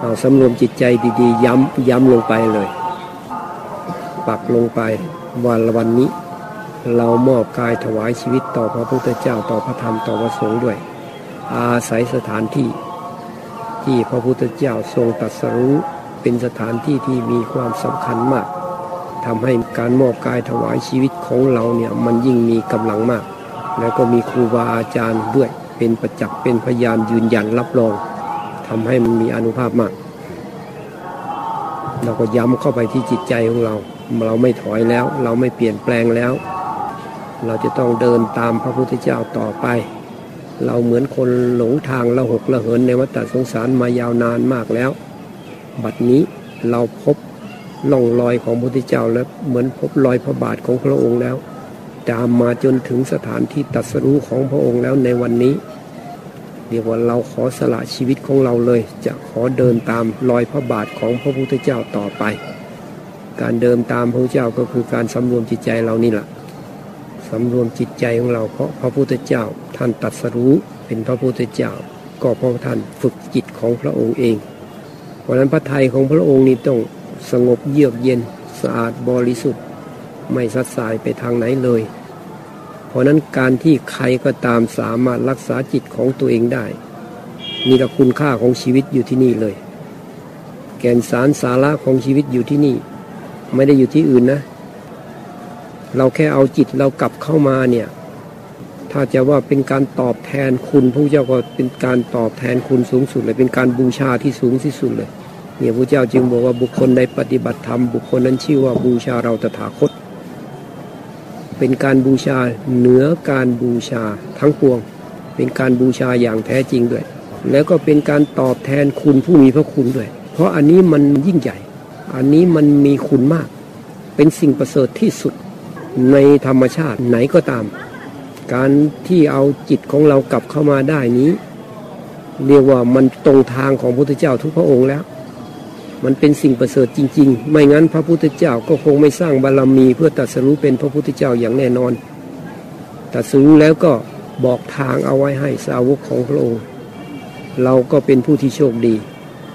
เอาสำรวมจิตใจดีๆ ย้ำย้ำลงไปเลย ปักลงไปวันละวันนี้ เรามอบกายถวายชีวิตต่อพระพุทธเจ้าต่อพระธรรมต่อพระสงฆ์ด้วย อาศัยสถานที่ที่พระพุทธเจ้าทรงตรัสรู้เป็นสถานที่ที่มีความสำคัญมากทำให้การมอบกายถวายชีวิตของเราเนี่ยมันยิ่งมีกำลังมาก แล้วก็มีครูบาอาจารย์ด้วยเป็นประจักษ์เป็นพยานยืนยันรับรอง ทำให้มันมีอนุภาพมาก เราก็ย้ำเข้าไปที่จิตใจของเรา เราไม่ถอยแล้ว เราไม่เปลี่ยนแปลงแล้ว เราจะต้องเดินตามพระพุทธเจ้าต่อไป เราเหมือนคนหลงทางละหกละเหินในวัฏสงสารมายาวนานมากแล้ว บัดนี้เราพบล่องรอยของพระพุทธเจ้าแล้วเหมือนพบรอยพระบาทของพระองค์แล้ว ตามมาจนถึงสถานที่ตัดสรู้ของพระองค์แล้วในวันนี้ เรียกว่าเราขอสละชีวิตของเราเลย จะขอเดินตามรอยพระบาทของพระพุทธเจ้าต่อไป การเดินตามพระเจ้าก็คือการสำรวมจิตใจเรานี่แหละสำรวมจิตใจของเราเพราะพระพุทธเจ้าท่านตัดสรู้เป็นพระพุทธเจ้า ก็เพราะท่านฝึกจิตของพระองค์เอง เพราะนั้นพระทัยของพระองค์นี้ต้องสงบเยือกเย็นสะอาดบริสุทธิ์ ไม่สัดสายไปทางไหนเลย เพราะนั้นการที่ใครก็ตามสามารถรักษาจิตของตัวเองได้นี่ละคุณค่าของชีวิตอยู่ที่นี่เลย แก่นสารสาระของชีวิตอยู่ที่นี่ ไม่ได้อยู่ที่อื่นนะ เราแค่เอาจิตเรากลับเข้ามาเนี่ย ถ้าจะว่าเป็นการตอบแทนคุณพระเจ้าก็เป็นการตอบแทนคุณสูงสุดเลย เป็นการบูชาที่สูงที่สุดเลย เนี่ยพระเจ้าจึงบอกว่าบุคคลในปฏิบัติธรรมบุคคลนั้นชื่อว่าบูชาเราตถาคต เป็นการบูชาเหนือการบูชาทั้งปวง เป็นการบูชาอย่างแท้จริงด้วย แล้วก็เป็นการตอบแทนคุณผู้มีพระคุณด้วย เพราะอันนี้มันยิ่งใหญ่ อันนี้มันมีคุณมาก เป็นสิ่งประเสริฐที่สุดในธรรมชาติไหนก็ตาม การที่เอาจิตของเรากลับเข้ามาได้นี้ เรียกว่ามันตรงทางของพระพุทธเจ้าทุกพระองค์แล้ว มันเป็นสิ่งประเสริฐจริง ๆ ไม่งั้นพระพุทธเจ้าก็คงไม่สร้างบารรมีเพื่อตัดสู้เป็นพระพุทธเจ้าอย่างแน่นอนตัดสู้แล้วก็บอกทางเอาไว้ให้สาวกของพระองค์ เราก็เป็นผู้ที่โชคดี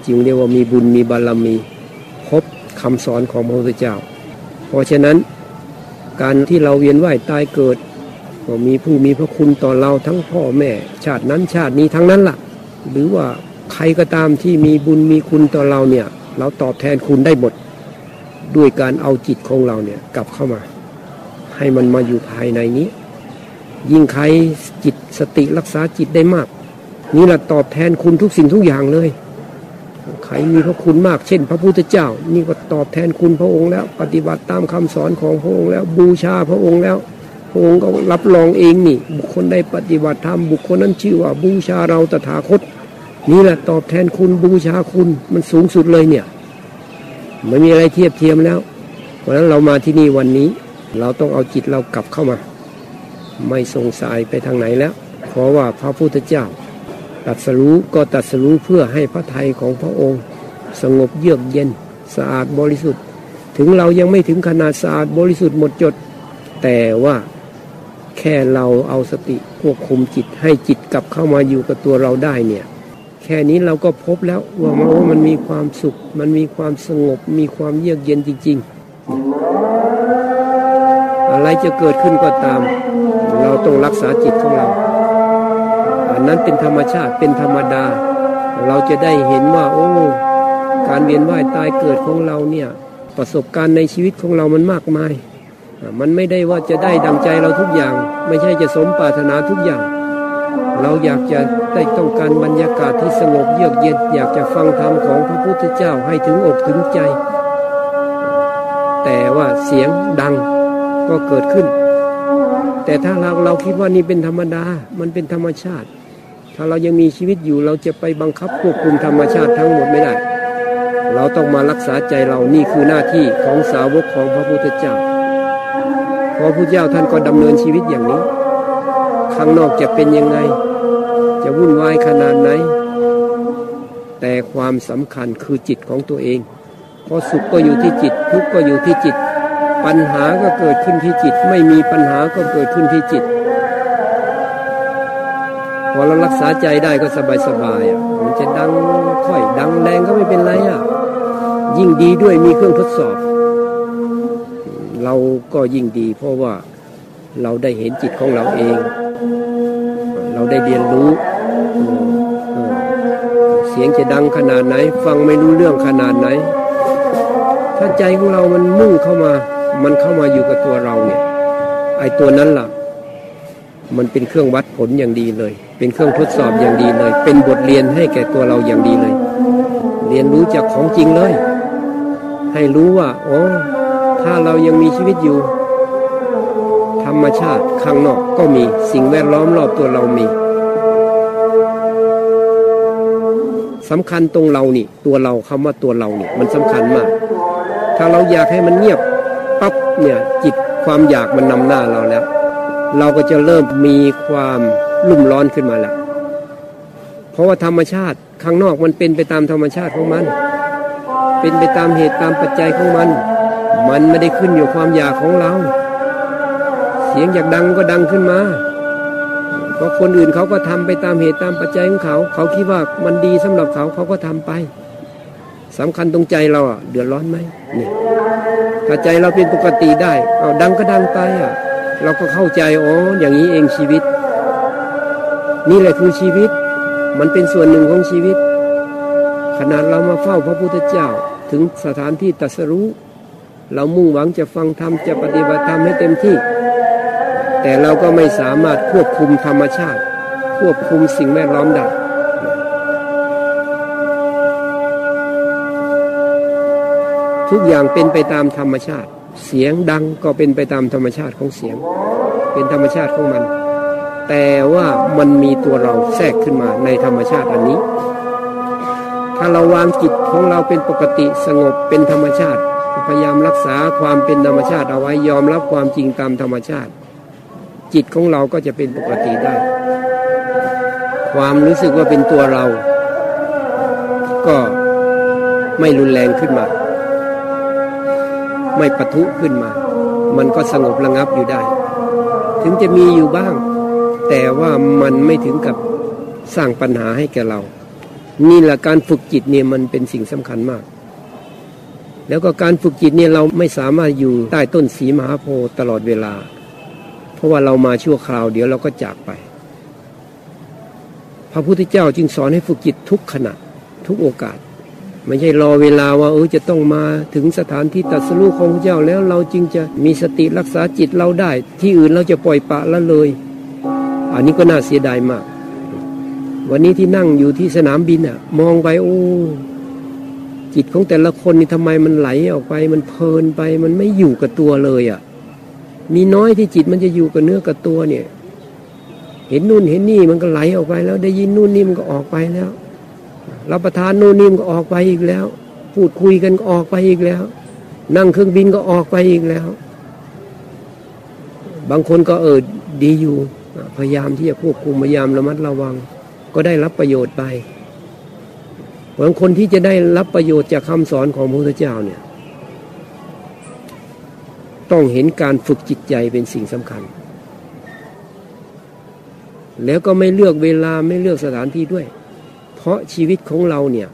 จึงเรียกว่ามีบุญมีบารรมีพบคำสอนของพระพุทธเจ้า เพราะฉะนั้นการที่เราเวียนว่ายตายเกิด ก็มีผู้มีพระคุณต่อเราทั้งพ่อแม่ ชาตินั้นชาตินี้ทั้งนั้นละ่ะ หรือว่าใครก็ตามที่มีบุญมีคุณต่อเราเนี่ย เราตอบแทนคุณได้หมดด้วยการเอาจิตของเราเนี่ยกลับเข้ามา ให้มันมาอยู่ภายในนี้ ยิ่งใครจิตสติรักษาจิตได้มาก นี่แหละตอบแทนคุณทุกสิ่งทุกอย่างเลยใครมีพระคุณมากเช่น พระพุทธเจ้า นี่ก็ตอบแทนคุณพระองค์แล้ว ปฏิบัติตามคำสอนของพระองค์แล้วบูชาพระองค์แล้วพระองค์ก็รับรองเองนี่ บุคคลได้ปฏิบัติธรรมบุคคลนั้นชื่อว่าบูชาเราตถาคต นี่แหละตอบแทนคุณบูชาคุณมันสูงสุดเลยเนี่ยไม่มีอะไรเทียบเทียมแล้ว เพราะฉะนั้นเรามาที่นี่วันนี้ เราต้องเอาจิตเรากลับเข้ามา ไม่สงสัยไปทางไหนแล้ว เพราะว่าพระพุทธเจ้าตัดสรู้ก็ตัดสรู้เพื่อให้พระทัยของพระองค์ สงบเยือกเย็นสะอาดบริสุทธิ์ ถึงเรายังไม่ถึงขนาดสะอาดบริสุทธิ์หมดจด แต่ว่าแค่เราเอาสติควบคุมจิตให้จิตกลับเข้ามาอยู่กับตัวเราได้เนี่ย แค่นี้เราก็พบแล้วว่ามันมันมีความสุข มันมีความสงบ มีความเยือกเย็นจริง ๆ อะไรจะเกิดขึ้นก็ตาม เราต้องรักษาจิตของเราอันนั้นเป็นธรรมชาติเป็นธรรมดา เราจะได้เห็นว่า โอ้ การเวียนว่ายตายเกิดของเราเนี่ยประสบการณ์ในชีวิตของเรามันมากมาย มันไม่ได้ว่าจะได้ดังใจเราทุกอย่าง ไม่ใช่จะสมปรารถนาทุกอย่าง เราอยากจะได้ต้องการบรรยากาศที่สงบเยือกเย็นอยากจะฟังธรรมของพระพุทธเจ้าให้ถึงอกถึงใจ แต่ว่าเสียงดังก็เกิดขึ้น แต่ถ้าเราเราคิดว่านี่เป็นธรรมดา มันเป็นธรรมชาติ ถ้าเรายังมีชีวิตอยู่เราจะไปบังคับควบคุมธรรมชาติทั้งหมดไม่ได้ เราต้องมารักษาใจเรานี่คือหน้าที่ของสาวกของพระพุทธเจ้าพระพุทธเจ้าท่านก็ดำเนินชีวิตอย่างนี้ ข้างนอกจะเป็นยังไง จะวุ่นวายขนาดไหน แต่ความสำคัญคือจิตของตัวเอง เพราะสุขก็อยู่ที่จิต ทุกข์ก็อยู่ที่จิต ปัญหาก็เกิดขึ้นที่จิต ไม่มีปัญหาก็เกิดขึ้นที่จิตพพอเรารักษาใจได้ก็สบายสบายอะมันจะดังค่อยดังแรงก็ไม่เป็นไรอะยิ่งดีด้วยมีเครื่องทดสอบ เราก็ยิ่งดีเพราะว่า เราได้เห็นจิตของเราเอง เราได้เรียนรู้เสียงจะดังขนาดไหน ฟังไม่รู้เรื่องขนาดไหน ถ้าใจของเรามันมุ่งเข้ามา มันเข้ามาอยู่กับตัวเราเนี่ยไอ้ตัวนั้นล่ะ มันเป็นเครื่องวัดผลอย่างดีเลย เป็นเครื่องทดสอบอย่างดีเลย เป็นบทเรียนให้แก่ตัวเราอย่างดีเลย เรียนรู้จากของจริงเลย ให้รู้ว่าอ๋อถ้าเรายังมีชีวิตอยู่ ธรรมชาติข้างนอกก็มีสิ่งแวดล้อมรอบตัวเรามีสำคัญตรงเรานี่ ตัวเราคำว่าตัวเราเนี่ยมันสำคัญมาก ถ้าเราอยากให้มันเงียบปั๊บเนี่ยจิตความอยากมันนำหน้าเราแล้ว เราก็จะเริ่มมีความรุ่มร้อนขึ้นมาแล้วเพราะว่าธรรมชาติข้างนอกมันเป็นไปตามธรรมชาติของมัน เป็นไปตามเหตุตามปัจจัยของมัน มันไม่ได้ขึ้นอยู่ความอยากของเรา สียงอยากดังก็ดังขึ้นมา เพราะคนอื่นเขาก็ทำไปตามเหตุตามปัจจัยของเขา เขาคิดว่ามันดีสำหรับเขาเขาก็ทำไปสำคัญตรงใจเราอะเดือดร้อนไหมนี่ถ้าใจเราเป็นปกติได้เอาดังก็ดังไปอะ เราก็เข้าใจอ๋ออย่างนี้เองชีวิต นี่แหละคือชีวิต มันเป็นส่วนหนึ่งของชีวิต ขนาดเรามาเฝ้าพระพุทธเจ้าถึงสถานที่ตัสรู้เรามุ่งหวังจะฟังธรรมจะปฏิบัติธรรมให้เต็มที่ แต่เราก็ไม่สามารถควบคุมธรรมชาติ ควบคุมสิ่งแวดล้อมได้ทุกอย่างเป็นไปตามธรรมชาติ เสียงดังก็เป็นไปตามธรรมชาติของเสียง เป็นธรรมชาติของมัน แต่ว่ามันมีตัวเราแทรกขึ้นมาในธรรมชาติอันนี้ ถ้าเราวางจิตของเราเป็นปกติสงบเป็นธรรมชาติ พยายามรักษาความเป็นธรรมชาติเอาไว้ยอมรับความจริงตามธรรมชาติ จิตของเราก็จะเป็นปกติได้ ความรู้สึกว่าเป็นตัวเรา ก็ไม่รุนแรงขึ้นมา ไม่ปะทุขึ้นมา มันก็สงบระงับอยู่ได้ ถึงจะมีอยู่บ้าง แต่ว่ามันไม่ถึงกับสร้างปัญหาให้แก่เรา นี่แหละการฝึกจิตเนี่ยมันเป็นสิ่งสำคัญมากแล้วก็การฝึกจิตเนี่ยเราไม่สามารถอยู่ใต้ต้นสีมหาโพธิ์ตลอดเวลา เพราะว่าเรามาชั่วคราวเดี๋ยวเราก็จากไป พระพุทธเจ้าจึงสอนให้ฝึกจิตทุกขณะทุกโอกาส ไม่ใช่รอเวลาว่าเออจะต้องมาถึงสถานที่ตัดสู้ของพระเจ้าแล้วเราจึงจะมีสติรักษาจิตเราได้ ที่อื่นเราจะปล่อยปะละเลย อันนี้ก็น่าเสียดายมาก วันนี้ที่นั่งอยู่ที่สนามบินอะมองไปโอ้จิตของแต่ละคนนี่ทำไมมันไหลออกไป มันเพลินไป มันไม่อยู่กับตัวเลยอะ มีน้อยที่จิตมันจะอยู่กับเนื้อกับตัวเนี่ย เห็นนู่นเห็นนี่มันก็ไหลออกไปแล้ว ได้ยินนู่นนี่มันก็ออกไปแล้วรับประทานนู่นนี่มันก็ออกไปอีกแล้ว พูดคุยกันก็ออกไปอีกแล้ว นั่งเครื่องบินก็ออกไปอีกแล้ว บางคนก็เออดีอยู่พยายามที่จะควบคุมพยายามระมัดระวัง ก็ได้รับประโยชน์ไปบางคนที่จะได้รับประโยชน์จากคำสอนของพระพุทธเจ้าเนี่ย ต้องเห็นการฝึกจิตใจเป็นสิ่งสำคัญ แล้วก็ไม่เลือกเวลาไม่เลือกสถานที่ด้วย เพราะชีวิตของเราเนี่ย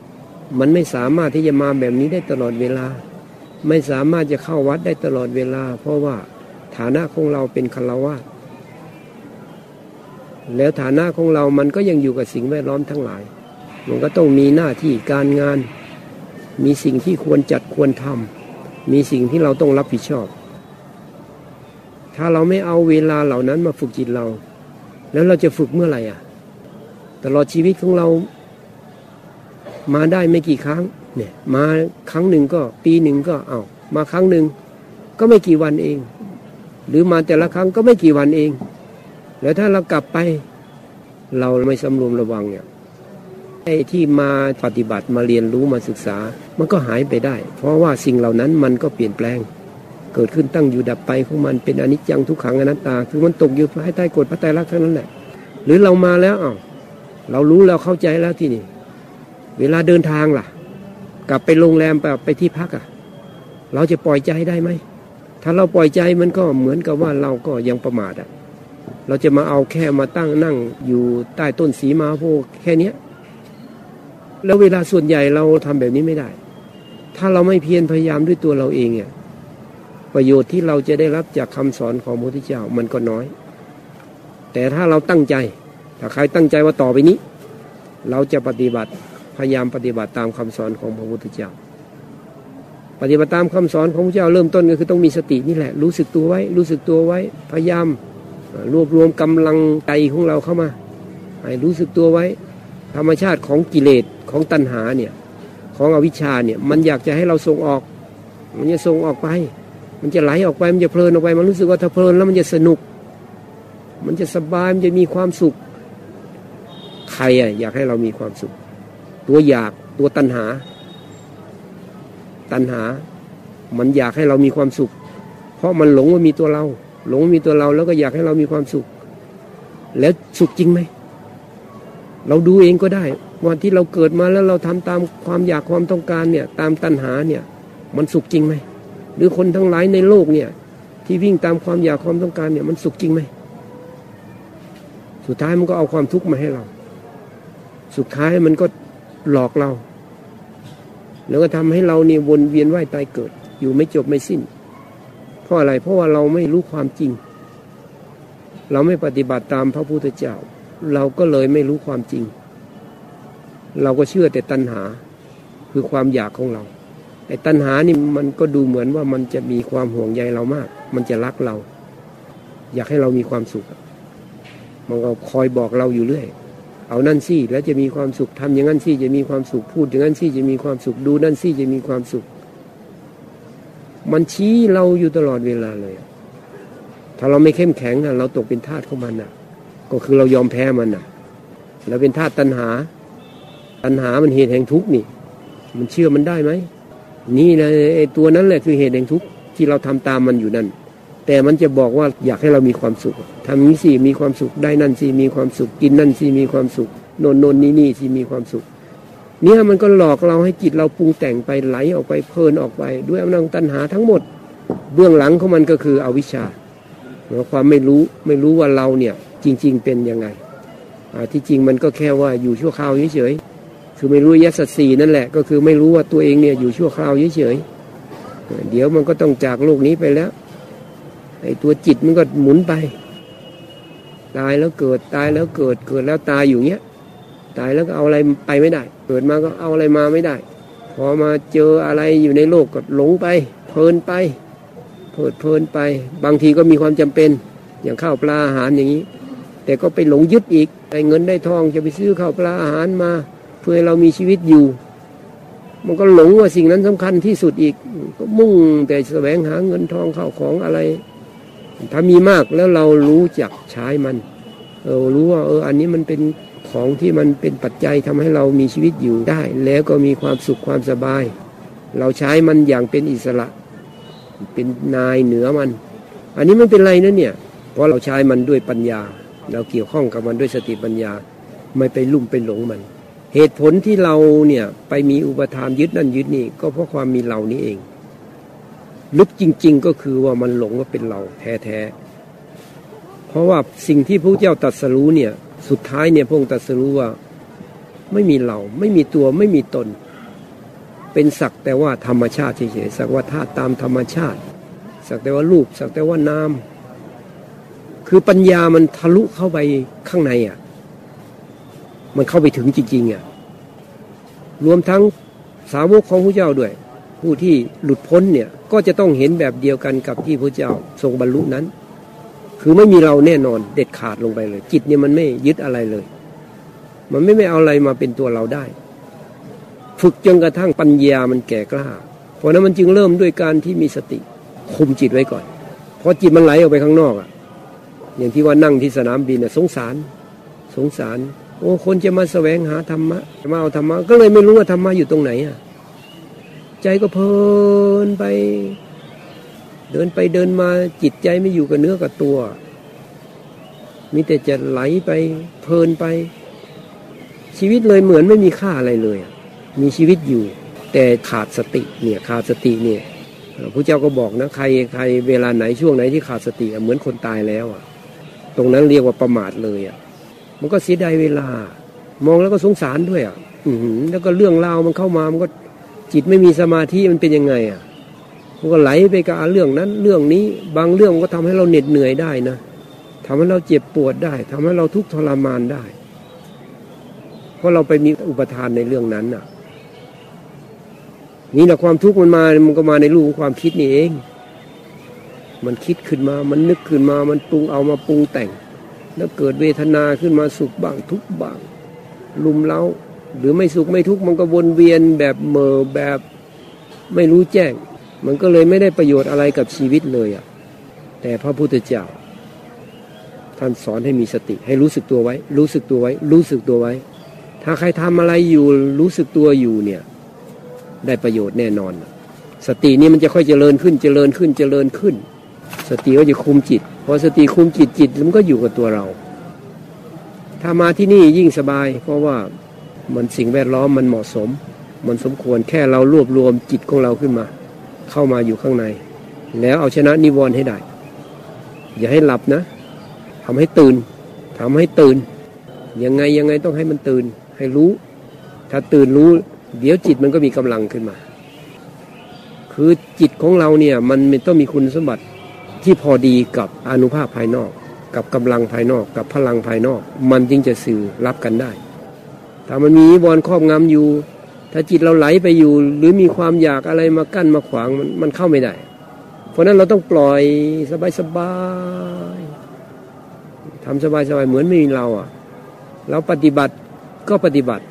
มันไม่สามารถที่จะมาแบบนี้ได้ตลอดเวลา ไม่สามารถจะเข้าวัดได้ตลอดเวลา เพราะว่าฐานะของเราเป็นคารวะแล้วฐานะของเรามันก็ยังอยู่กับสิ่งแวดล้อมทั้งหลาย มันก็ต้องมีหน้าที่การงาน มีสิ่งที่ควรจัดควรทำมีสิ่งที่เราต้องรับผิดชอบ ถ้าเราไม่เอาเวลาเหล่านั้นมาฝึกจิตเรา แล้วเราจะฝึกเมื่อไหร่อะ ตลอดชีวิตของเรา มาได้ไม่กี่ครั้ง เนี่ย มาครั้งหนึ่งก็ปีหนึ่งก็เอามาครั้งหนึ่งก็ไม่กี่วันเอง หรือมาแต่ละครั้งก็ไม่กี่วันเอง แล้วถ้าเรากลับไป เราไม่สำรวมระวังเนี่ยไอ้ที่มาปฏิบัติมาเรียนรู้มาศึกษา มันก็หายไปได้ เพราะว่าสิ่งเหล่านั้นมันก็เปลี่ยนแปลง เกิดขึ้นตั้งอยู่ดับไปของมันเป็นอนิจจังทุกขังอนัตตา คือมันตกอยู่ภายใต้กฎพระไตรลักษณ์เท่านั้นแหละ หรือเรามาแล้วเอ้าเรารู้เราเข้าใจแล้วที่นี่ เวลาเดินทางล่ะ กลับไปโรงแรมไปไปที่พักอะ เราจะปล่อยใจได้ไหมถ้าเราปล่อยใจมันก็เหมือนกับว่าเราก็ยังประมาทอะเราจะมาเอาแค่มาตั้งนั่งอยู่ใต้ต้นสีมาโพแค่เนี้ยแล้วเวลาส่วนใหญ่เราทำแบบนี้ไม่ได้ ถ้าเราไม่เพียรพยายามด้วยตัวเราเองเนี่ย ประโยชน์ที่เราจะได้รับจากคำสอนของพระพุทธเจ้ามันก็น้อย แต่ถ้าเราตั้งใจ ถ้าใครตั้งใจว่าต่อไปนี้ เราจะปฏิบัติพยายามปฏิบัติตามคำสอนของพระพุทธเจ้า ปฏิบัติตามคำสอนของพระเจ้าเริ่มต้นก็คือต้องมีสตินี่แหละ รู้สึกตัวไว้ รู้สึกตัวไว้ พยายามรวบรวมกำลังใจของเราเข้ามาให้รู้สึกตัวไว้ ธรรมชาติของกิเลสของตัณหาเนี่ยของอวิชชาเนี่ยมันอยากจะให้เราส่งออก มันจะส่งออกไป มันจะไหลออกไปมันจะเพลินออกไป มันรู้สึกว่าถ้าเพลินแล้วมันจะสนุก มันจะสบายมันจะมีความสุข ใครอะอยากให้เรามีความสุข ตัวอยากตัวตัณหา ตัณหา มันอยากให้เรามีความสุข เพราะมันหลงว่ามีตัวเรา หลงมีตัวเราแล้วก็อยากให้เรามีความสุข แล้วสุขจริงไหมเราดูเองก็ได้ว่าที่เราเกิดมาแล้วเราทำตามความอยากความต้องการเนี่ย ตามตัณหาเนี่ย มันสุขจริงไหม หรือคนทั้งหลายในโลกเนี่ย ที่วิ่งตามความอยากความต้องการเนี่ย มันสุขจริงไหมสุดท้ายมันก็เอาความทุกข์มาให้เรา สุดท้ายมันก็หลอกเรา แล้วก็ทำให้เราเนี่ยวนเวียนว่ายตายเกิด อยู่ไม่จบไม่สิ้น เพราะอะไรเพราะว่าเราไม่รู้ความจริง เราไม่ปฏิบัติตามพระพุทธเจ้า เราก็เลยไม่รู้ความจริง เราก็เชื่อแต่ตัณหา คือความอยากของเรา ไอ้ตัณหานี่มันก็ดูเหมือนว่ามันจะมีความห่วงใยเรามาก มันจะรักเรา อยากให้เรามีความสุข มันก็คอยบอกเราอยู่เรื่อย เอานั่นสิแล้วจะมีความสุขทำอย่างนั้นสิจะมีความสุขพูดอย่างนั้นสิจะมีความสุขดูนั่นสิจะมีความสุข มันชี้เราอยู่ตลอดเวลาเลย ถ้าเราไม่เข้มแข็งนะเราตกเป็นทาสของมันนะก็คือเรายอมแพ้มันนะเราเป็นทาสตัณหา ตัณหามันเหตุแห่งทุกข์นี่ มันเชื่อมันได้ไหม นี่นะไอ้ตัวนั้นแหละคือเหตุแห่งทุกข์ที่เราทำตามมันอยู่นั่น แต่มันจะบอกว่าอยากให้เรามีความสุขทำนี้สิมีความสุขได้นั่นสิมีความสุขกินนั่นสิมีความสุขโนนโนนนี่นี่สิมีความสุข เนี่ยมันก็หลอกเราให้จิตเราปรุงแต่งไปไหลออกไปเพลินออกไป ด้วยอำนาจตัณหาทั้งหมด เบื้องหลังของมันก็คืออวิชชาความไม่รู้ไม่รู้ว่าเราเนี่ยจริง ๆ เป็นยังไงที่จริงมันก็แค่ว่าอยู่ชั่วคราวเฉยๆ คือไม่รู้ยสัตสีนั่นแหละ ก็คือไม่รู้ว่าตัวเองเนี่ยอยู่ชั่วคราวเฉยๆเดี๋ยวมันก็ต้องจากโลกนี้ไปแล้วไอ้ตัวจิตมันก็หมุนไป ตายแล้วเกิดตายแล้วเกิดเกิดแล้วตายอยู่เงี้ยตายแล้วก็เอาอะไรไปไม่ได้ เกิดมาก็เอาอะไรมาไม่ได้ พอมาเจออะไรอยู่ในโลกก็หลงไป เพลินไปเพลิดเพลินไป บางทีก็มีความจำเป็นอย่างข้าวปลาอาหารอย่างนี้ แต่ก็ไปหลงยึดอีกได้เงินได้ทองจะไปซื้อข้าวปลาอาหารมา เพื่อให้เรามีชีวิตอยู่ มันก็หลงว่าสิ่งนั้นสำคัญที่สุดอีก ก็มุ่งแต่แสวงหาเงินทองข้าวของอะไร ถ้ามีมากแล้วเรารู้จักใช้มันเออรู้ว่าเอออันนี้มันเป็นของที่มันเป็นปัจจัยทำให้เรามีชีวิตอยู่ได้ แล้วก็มีความสุขความสบาย เราใช้มันอย่างเป็นอิสระ เป็นนายเหนือมัน อันนี้มันเป็นไรนะเนี่ยเพราะเราใช้มันด้วยปัญญา เราเกี่ยวข้องกับมันด้วยสติปัญญา ไม่ไปลุ่มไปหลงมัน เหตุผลที่เราเนี่ยไปมีอุปทานยึดนั่นยึดนี่ ก็เพราะความมีเรานี้เอง ลึกจริง ๆ ก็คือว่ามันหลงว่าเป็นเราแท้ๆเพราะว่าสิ่งที่พระเจ้าตรัสรู้เนี่ย สุดท้ายเนี่ยพระองค์ตรัสรู้ว่าไม่มีเราไม่มีตัวไม่มีตน เป็นสักแต่ว่าธรรมชาติเฉยๆสักว่าธาตุตามธรรมชาติ สักแต่ว่ารูป สักแต่ว่านามคือปัญญามันทะลุเข้าไปข้างในอะ มันเข้าไปถึงจริงๆอะรวมทั้งสาวกของพระเจ้าด้วย ผู้ที่หลุดพ้นเนี่ยก็จะต้องเห็นแบบเดียวกันกับที่พระเจ้าทรงบรรลุนั้น คือไม่มีเราแน่นอนเด็ดขาดลงไปเลย จิตเนี่ยมันไม่ยึดอะไรเลย มันไม่ไม่เอาอะไรมาเป็นตัวเราได้ ฝึกจนกระทั่งปัญญามันแก่กล้า เพราะนั้นมันจึงเริ่มด้วยการที่มีสติคุมจิตไว้ก่อนพอจิตมันไหลออกไปข้างนอกอะอย่างที่ว่านั่งที่สนามบินน่ะสงสาร สงสาร โอ้คนจะมาแสวงหาธรรมะมาเอาธรรมะก็เลยไม่รู้ว่าธรรมะอยู่ตรงไหนอะใจก็เพลินไป เดินไปเดินมาจิตใจไม่อยู่กับเนื้อกับตัว มีแต่จะไหลไปเพลินไป ชีวิตเลยเหมือนไม่มีค่าอะไรเลย มีชีวิตอยู่ แต่ขาดสติเนี่ยขาดสติเนี่ยพระเจ้าก็บอกนะใครใครเวลาไหนช่วงไหนที่ขาดสติเหมือนคนตายแล้วอะ ตรงนั้นเรียกว่าประมาทเลยอะ มันก็เสียดายเวลา มองแล้วก็สงสารด้วยอะ อืแล้วก็เรื่องราวมันเข้ามามันก็จิตไม่มีสมาธิมันเป็นยังไงอะมันก็ไหลไปกับเรื่องนั้น เรื่องนี้บางเรื่องก็ทำให้เราเหน็ดเหนื่อยได้นะทำให้เราเจ็บปวดได้ทำให้เราทุกข์ทรมานได้ เพราะเราไปมีอุปทานในเรื่องนั้นอะ นี่แหละความทุกข์มันมามันก็มาในรูปของความคิดนี่เอง มันคิดขึ้นมา มันนึกขึ้นมา มันปรุงเอามาปรุงแต่ง แล้วเกิดเวทนาขึ้นมาสุขบ้างทุกบ้าง ลุมเล้า หรือไม่สุขไม่ทุกข์มันก็วนเวียนแบบเมอแบบไม่รู้แจ้ง มันก็เลยไม่ได้ประโยชน์อะไรกับชีวิตเลยอะแต่พระพุทธเจ้าท่านสอนให้มีสติให้รู้สึกตัวไว้ รู้สึกตัวไว้ รู้สึกตัวไว้ ถ้าใครทำอะไรอยู่รู้สึกตัวอยู่เนี่ยได้ประโยชน์แน่นอน สตินี้มันจะค่อยเจริญขึ้นเจริญขึ้นเจริญขึ้น สติก็จะคุมจิตพอสติคุมจิตจิตมันก็อยู่กับตัวเรา ถ้ามาที่นี่ยิ่งสบาย เพราะว่ามันสิ่งแวดล้อมมันเหมาะสม มันสมควรแค่เรารวบรวมจิตของเราขึ้นมา เข้ามาอยู่ข้างใน แล้วเอาชนะนิวรณ์ให้ได้ อย่าให้หลับนะทำให้ตื่นทำให้ตื่น ยังไงยังไงต้องให้มันตื่น ให้รู้ ถ้าตื่นรู้ เดี๋ยวจิตมันก็มีกำลังขึ้นมา คือจิตของเราเนี่ยมันต้องมีคุณสมบัติ ที่พอดีกับอนุภาพภายนอก กับกำลังภายนอก กับพลังภายนอก มันจึงจะสื่อรับกันได้ ถ้ามันมีบอลครอบงำอยู่ ถ้าจิตเราไหลไปอยู่ หรือมีความอยากอะไรมากั้นมาขวางมันมันเข้าไม่ได้ เพราะนั้นเราต้องปล่อยสบายสบายทำสบายสบายเหมือนไม่มีเราอะ เราปฏิบัติก็ปฏิบัติ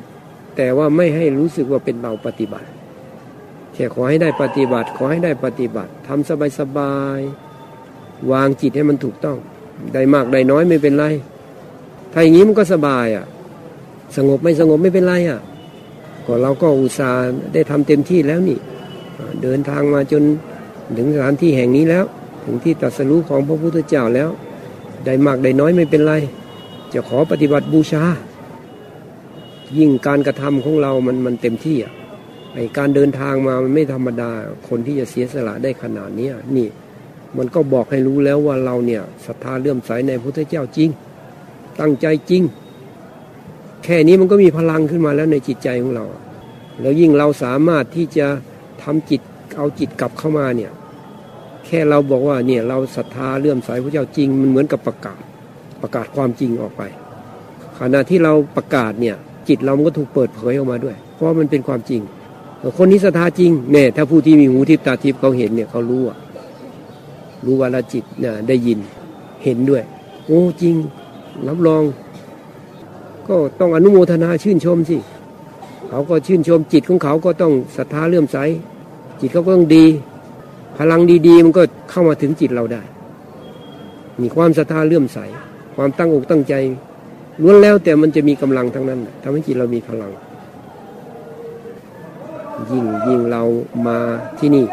แต่ว่าไม่ให้รู้สึกว่าเป็นเราปฏิบัติแค่ขอให้ได้ปฏิบัติ ขอให้ได้ปฏิบัติทำสบายสบาย วางจิตให้มันถูกต้อง ได้มากได้น้อยไม่เป็นไร ถ้าอย่างนี้มันก็สบายอะ สงบไม่สงบไม่เป็นไรอะ ก็เราก็อุตส่าห์ได้ทำเต็มที่แล้วนี่ เดินทางมาจนถึงสถานที่แห่งนี้แล้ว ถึงที่ตรัสรู้ของพระพุทธเจ้าแล้ว ได้มากได้น้อยไม่เป็นไร จะขอปฏิบัติบูชา ยิ่งการกระทำของเรามันมันเต็มที่อะไอการเดินทางมามันไม่ธรรมดา คนที่จะเสียสละได้ขนาดนี้นี่ มันก็บอกให้รู้แล้วว่าเราเนี่ยศรัทธาเลื่อมใสในพระพุทธเจ้าจริง ตั้งใจจริง แค่นี้มันก็มีพลังขึ้นมาแล้วในจิตใจของเรา แล้วยิ่งเราสามารถที่จะทำจิตเอาจิตกลับเข้ามาเนี่ย แค่เราบอกว่าเนี่ยเราศรัทธาเลื่อมใสพระเจ้าจริง มันเหมือนกับประกาศประกาศความจริงออกไป ขณะที่เราประกาศเนี่ยจิตเรามันก็ถูกเปิดเผยออกมาด้วย เพราะมันเป็นความจริง คนนี้ศรัทธาจริงแน่ถ้าผู้ที่มีหูทิพตาทิพเขาเห็นเนี่ยเขารู้อะ รู้วาลจิตเนี่ยได้ยินเห็นด้วย โอ้จริงรับรอง ก็ต้องอนุโมทนาชื่นชมสิเขาก็ชื่นชมจิตของเขาก็ต้องศรัทธาเลื่อมใส จิตเขาก็ต้องดี พลังดีๆ มันก็เข้ามาถึงจิตเราได้ มีความศรัทธาเลื่อมใส ความตั้งอกตั้งใจล้วนแล้วแต่มันจะมีกำลังทั้งนั้นทำให้จิตเรามีพลัง ยิ่งยิ่งเรามาที่นี่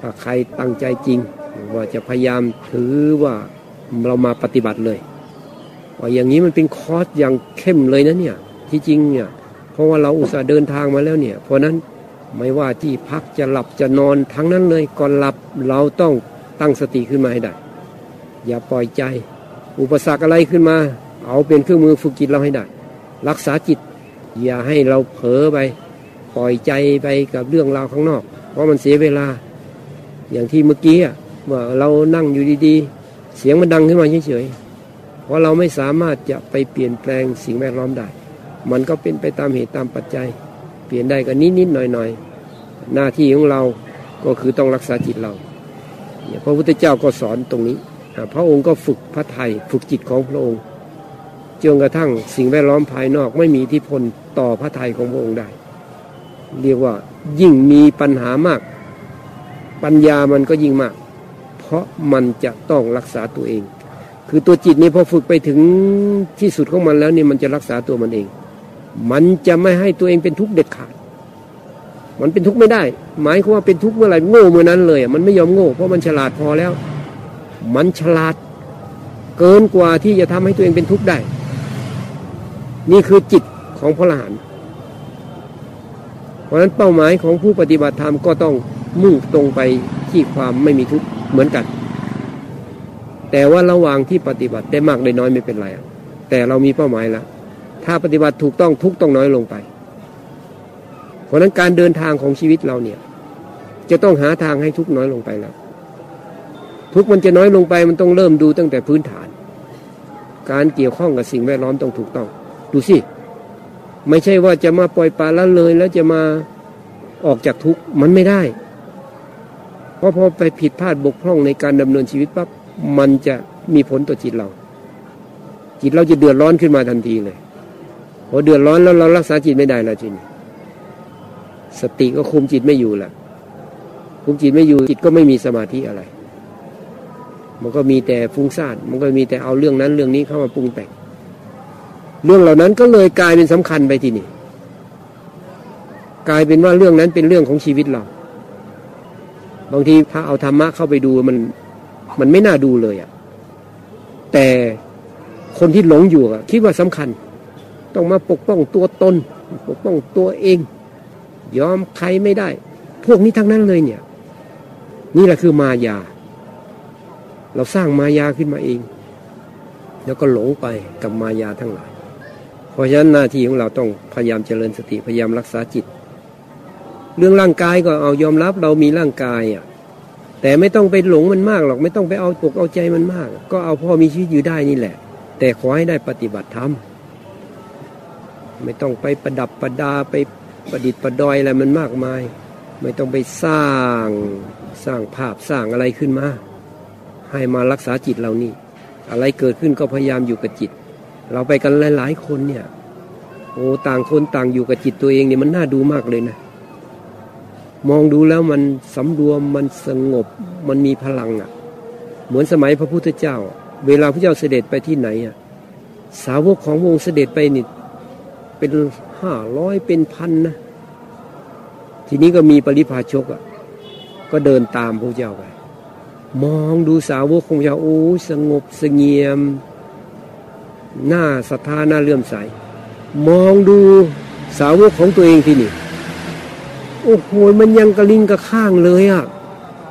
ถ้าใครตั้งใจจริง ว่าจะพยายามถือว่าเรามาปฏิบัติเลยว่าอย่างนี้มันเป็นคอร์สอย่างเข้มเลยนะเนี่ยที่จริงเนี่ยเพราะว่าเราอุตส่าห์เดินทางมาแล้วเนี่ย เพราะนั้นไม่ว่าที่พักจะหลับจะนอนทั้งนั้นเลยก่อนหลับเราต้องตั้งสติขึ้นมาให้ได้อย่าปล่อยใจ อุปสรรคอะไรขึ้นมา เอาเป็นเครื่องมือฝึกจิตเราให้ได้ รักษาจิต อย่าให้เราเผลอไป ปล่อยใจไปกับเรื่องราวข้างนอก เพราะมันเสียเวลา อย่างที่เมื่อกี้อะ ว่าเรานั่งอยู่ดีๆ เสียงมันดังขึ้นมาเฉยๆเพราะเราไม่สามารถจะไปเปลี่ยนแปลงสิ่งแวดล้อมได้ มันก็เป็นไปตามเหตุตามปัจจัย เปลี่ยนได้ก็นิดๆหน่อยๆ หน้าที่ของเราก็คือต้องรักษาจิตเราพระพุทธเจ้าก็สอนตรงนี้ พระองค์ก็ฝึกพระไทยฝึกจิตของพระองค์จนกระทั่งสิ่งแวดล้อมภายนอกไม่มีอิทธิพลต่อพระไทยของพระองค์ได้ เรียกว่ายิ่งมีปัญหามาก ปัญญามันก็ยิ่งมาก ราะมันจะต้องรักษาตัวเอง คือตัวจิตนี่พอฝึกไปถึงที่สุดของมันแล้วนี่มันจะรักษาตัวมันเอง มันจะไม่ให้ตัวเองเป็นทุกข์เด็ดขาด มันเป็นทุกข์ไม่ได้ หมายความว่าเป็นทุกข์เมื่อไหร่โง่เมื่อนั้นเลยมันไม่ยอมโง่เพราะมันฉลาดพอแล้ว มันฉลาดเกินกว่าที่จะทำให้ตัวเองเป็นทุกข์ได้ นี่คือจิตของพระอรหันต์เพราะฉะนั้นเป้าหมายของผู้ปฏิบัติธรรมก็ต้องมุ่งตรงไปที่ความไม่มีทุกข์ เหมือนกัน แต่ว่าระหว่างที่ปฏิบัติได้มากได้น้อยไม่เป็นไรแต่เรามีเป้าหมายแล้วถ้าปฏิบัติถูกต้องทุกต้องน้อยลงไป เพราะนั้นการเดินทางของชีวิตเราเนี่ย จะต้องหาทางให้ทุกน้อยลงไปแล้วทุกมันจะน้อยลงไปมันต้องเริ่มดูตั้งแต่พื้นฐาน การเกี่ยวข้องกับสิ่งแวดล้อมต้องถูกต้อง ดูสิ ไม่ใช่ว่าจะมาปล่อยปลาละเลยแล้วจะมาออกจากทุกมันไม่ได้ เพราะพอไปผิดพลาดบกพร่องในการดำเนินชีวิตปั๊บมันจะมีผลต่อจิตเรา จิตเราจะเดือดร้อนขึ้นมาทันทีเลยพอเดือดร้อนแล้วเรารักษาจิตไม่ได้แล้วจินสติก็คุมจิตไม่อยู่แหละคุมจิตไม่อยู่จิตก็ไม่มีสมาธิอะไร มันก็มีแต่ฟุ้งซ่านมันก็มีแต่เอาเรื่องนั้นเรื่องนี้เข้ามาปรุงแต่งเรื่องเหล่านั้นก็เลยกลายเป็นสำคัญไปทีนี้กลายเป็นว่าเรื่องนั้นเป็นเรื่องของชีวิตเรา บางทีถ้าเอาธรรมะเข้าไปดูมันมันไม่น่าดูเลยอะ่ะ แต่คนที่หลงอยู่อะคิดว่าสำคัญ ต้องมาปกป้องตัวตน ปกป้องตัวเอง ยอมใครไม่ได้ พวกนี้ทั้งนั้นเลยเนี่ย นี่แหละคือมายา เราสร้างมายาขึ้นมาเอง แล้วก็หลงไปกับมายาทั้งหลาย เพราะฉะนั้นหน้าที่ของเราต้องพยายามเจริญสติพยายามรักษาจิต เรื่องร่างกายก็เอายอมรับเรามีร่างกายอะแต่ไม่ต้องไปหลงมันมากหรอกไม่ต้องไปเอาปกเอาใจมันมาก ก็เอาพอมีชีวิตอยู่ได้นี่แหละ แต่ขอให้ได้ปฏิบัติธรรมไม่ต้องไปประดับประดาไปประดิษฐ์ประดอยอะไรมันมากมาย ไม่ต้องไปสร้างสร้างภาพสร้างอะไรขึ้นมา ให้มารักษาจิตเรานี่ อะไรเกิดขึ้นก็พยายามอยู่กับจิต เราไปกันหลาย ๆ คนเนี่ยโอ้ต่างคนต่างอยู่กับจิตตัวเองเนี่ยมันน่าดูมากเลยนะ มองดูแล้วมันสำรวมมันสงบมันมีพลังอะ เหมือนสมัยพระพุทธเจ้า เวลาพระเจ้าเสด็จไปที่ไหนอะสาวกของวงเสด็จไปนี่เป็นห้าร้อยเป็นพันนะทีนี้ก็มีปริพาชกอะ ก็เดินตามพระเจ้าไปมองดูสาวกของพระเจ้าโอ้สงบสงเงียมหน้าศรัทธาหน้าเลื่อมใส มองดูสาวกของตัวเองที่นี่ โอ้โหมันยังกระลิงกระข้างเลยอะ่ะ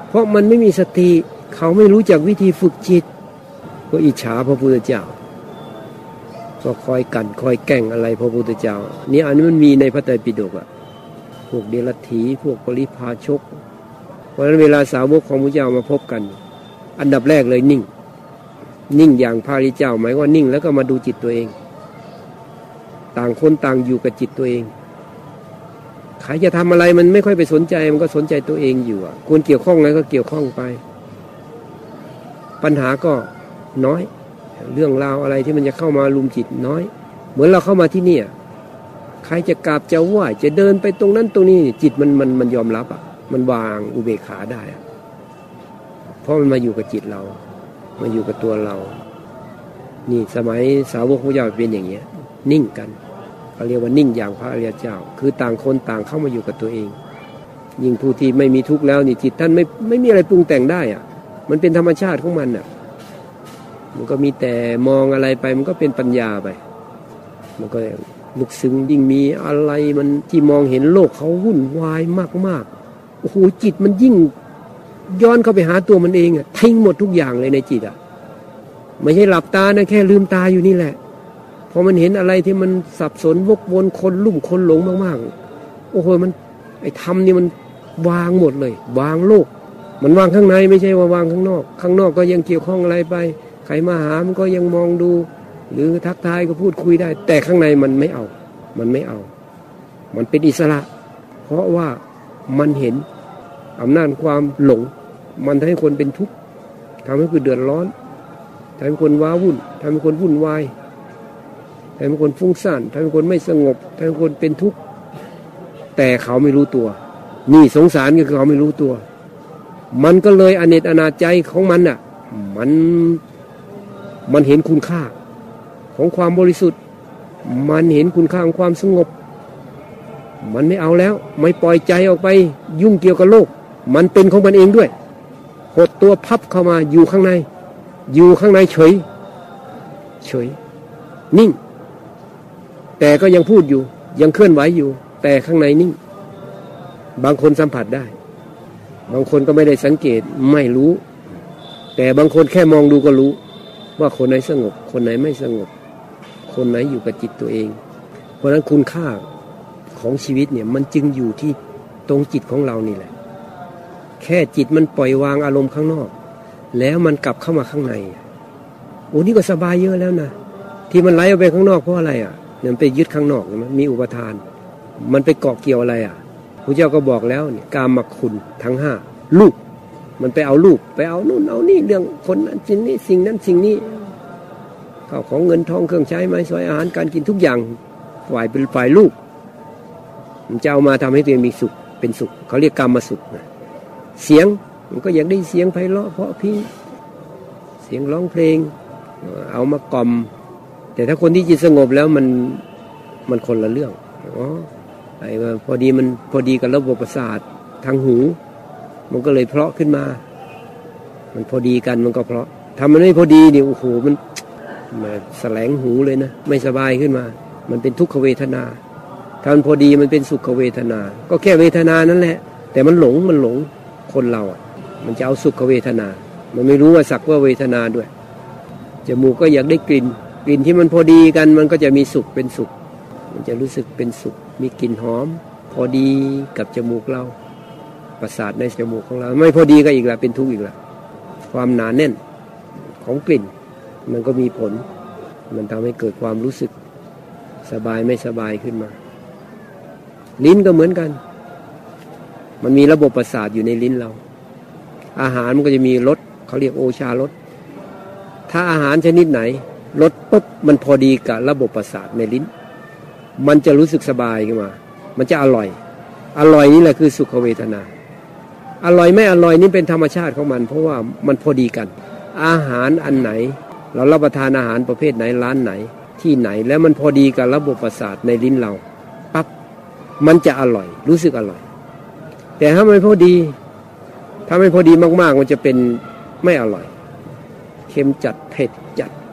เพราะมันไม่มีสติ เขาไม่รู้จักวิธีฝึกจิต ก็อิจฉาพระพุทธเจ้า ก็คอยกันคอยแก่งอะไรพระพุทธเจ้า นี่อันนี้มันมีในพระไตรปิฎกอะพวกเดรัจฉีพวกปริพาชก เพราะฉะนั้นเวลาสาวกของพระเจ้ามาพบกัน อันดับแรกเลยนิ่ง นิ่งอย่างพระริเจ้า หมายว่านิ่งแล้วก็มาดูจิตตัวเอง ต่างคนต่างอยู่กับจิตตัวเอง ใครจะทำอะไรมันไม่ค่อยไปสนใจ มันก็สนใจตัวเองอยู่อะควรเกี่ยวข้องอะไรก็เกี่ยวข้องไป ปัญหาก็น้อย เรื่องราวอะไรที่มันจะเข้ามาลุมจิตน้อย เหมือนเราเข้ามาที่นี่ใครจะกราบจะไหวจะเดินไปตรงนั้นตรงนี้จิตมันมันมันยอมรับอะ มันวางอุเบกขาได้เพราะมันมาอยู่กับจิตเรา มาอยู่กับตัวเรา นี่สมัยสาวกพระเจ้าเป็นอย่างเงี้ย นิ่งกัน เขาเรียกว่านิ่งอย่างพระอริยเจ้า คือต่างคนต่างเข้ามาอยู่กับตัวเอง ยิ่งผู้ที่ไม่มีทุกข์แล้วนี่จิตท่านไม่ไม่มีอะไรปรุงแต่งได้อะมันเป็นธรรมชาติของมันอะ มันก็มีแต่มองอะไรไปมันก็เป็นปัญญาไป มันก็ลึกซึ้งยิ่งมีอะไรมันที่มองเห็นโลกเขาวุ่นวายมากๆโอ้โหจิตมันยิ่งย้อนเข้าไปหาตัวมันเองอะทิ้งหมดทุกอย่างเลยในจิตอะไม่ใช่หลับตานะแค่ลืมตาอยู่นี่แหละ พอมันเห็นอะไรที่มันสับสนวกวนคนลุ่มคนหลงมากๆ โอ้โหมัน ไอ้ธรรมนี่มันวางหมดเลย วางโลก มันวางข้างในไม่ใช่ว่าวางข้างนอก ข้างนอกก็ยังเกี่ยวข้องอะไรไป ใครมาหามันก็ยังมองดู หรือทักทายก็พูดคุยได้ แต่ข้างในมันไม่เอา มันไม่เอา มันเป็นอิสระ เพราะว่ามันเห็นอำนาจความหลง มันทำให้คนเป็นทุกข์ทำให้คนเดือดร้อนทำให้คนว้าวุ่นทำให้คนวุ่นวาย ทำให้คนฟุ้งซ่านทำให้คนไม่สงบทำให้คนเป็นทุกข์แต่เขาไม่รู้ตัว นี่สงสารก็คือเขาไม่รู้ตัว มันก็เลยอเนจอนาใจของมันอะ มันมันเห็นคุณค่าของความบริสุทธิ์ มันเห็นคุณค่าของความสงบ มันไม่เอาแล้ว ไม่ปล่อยใจออกไปยุ่งเกี่ยวกับโลก มันเป็นของมันเองด้วยหดตัวพับเข้ามาอยู่ข้างใน อยู่ข้างในเฉย เฉย นิ่ง แต่ก็ยังพูดอยู่ ยังเคลื่อนไหวอยู่ แต่ข้างในนิ่ง บางคนสัมผัสได้ บางคนก็ไม่ได้สังเกตไม่รู้ แต่บางคนแค่มองดูก็รู้ ว่าคนไหนสงบ คนไหนไม่สงบ คนไหนอยู่กับจิตตัวเอง เพราะฉะนั้นคุณค่าของชีวิตเนี่ยมันจึงอยู่ที่ตรงจิตของเรานี่แหละ แค่จิตมันปล่อยวางอารมณ์ข้างนอก แล้วมันกลับเข้ามาข้างในโอ้นี่ก็สบายเยอะแล้วนะที่มันไหลออกไปข้างนอกเพราะอะไรอะ มันไปยึดข้างนอกมันมีอุปทาน มันไปเกาะเกี่ยวอะไรอะพระเจ้าก็บอกแล้วเนี่ยกามคุณทั้งห้าลูก มันไปเอาลูกไปเอานู่นเอานี่เรื่องคนนั้นสิ่งนี้สิ่งนั้นสิ่งนี้ข้าวของเงินทองเครื่องใช้ไม้สอยอาหารการกินทุกอย่างฝ่ายเป็นฝ่ายลูก มันจะเอามาทำให้ตัวเองมีสุขเป็นสุข เขาเรียกกรรมมาสุขนะเสียงมันก็อยากได้เสียงไพเราะเพราะพี่เสียงร้องเพลง เอามากล่อม แต่ถ้าคนที่จิตสงบแล้วมันมันคนละเรื่องอ๋อไอ้พอดีมันพอดีกับระบบประสาททางหู มันก็เลยเพาะขึ้นมา มันพอดีกันมันก็เพาะทำมันไม่พอดีเนี่ยโอ้โหมันมาแสลงหูเลยนะไม่สบายขึ้นมา มันเป็นทุกขเวทนาถ้ามันพอดีมันเป็นสุขเวทนา ก็แค่เวทนานั่นแหละ แต่มันหลงมันหลงคนเราอะ มันจะเอาสุขเวทนา มันไม่รู้ว่าสักว่าเวทนาด้วยจมูกก็อยากได้กลิ่น กลิ่นที่มันพอดีกันมันก็จะมีสุขเป็นสุข มันจะรู้สึกเป็นสุข มีกลิ่นหอม พอดีกับจมูกเรา ประสาทในจมูกของเรา ไม่พอดีก็อีกละเป็นทุกข์อีกละความหนาแน่นของกลิ่น มันก็มีผล มันทำให้เกิดความรู้สึกสบายไม่สบายขึ้นมา ลิ้นก็เหมือนกัน มันมีระบบประสาทอยู่ในลิ้นเรา อาหารมันก็จะมีรสเขาเรียกโอชารสถ้าอาหารชนิดไหน รสปุ๊บมันพอดีกับระบบประสาทในลิ้น มันจะรู้สึกสบายขึ้นมา มันจะอร่อย อร่อยนี่แหละคือสุขเวทนา อร่อยไม่อร่อยนี่เป็นธรรมชาติของมัน เพราะว่ามันพอดีกัน อาหารอันไหน เรารับประทานอาหารประเภทไหนร้านไหน ที่ไหนแล้วมันพอดีกับระบบประสาทในลิ้นเราปั๊บมันจะอร่อย รู้สึกอร่อย แต่ถ้าไม่พอดี ถ้าไม่พอดีมากๆ มันจะเป็นไม่อร่อย เค็มจัดเผ็ด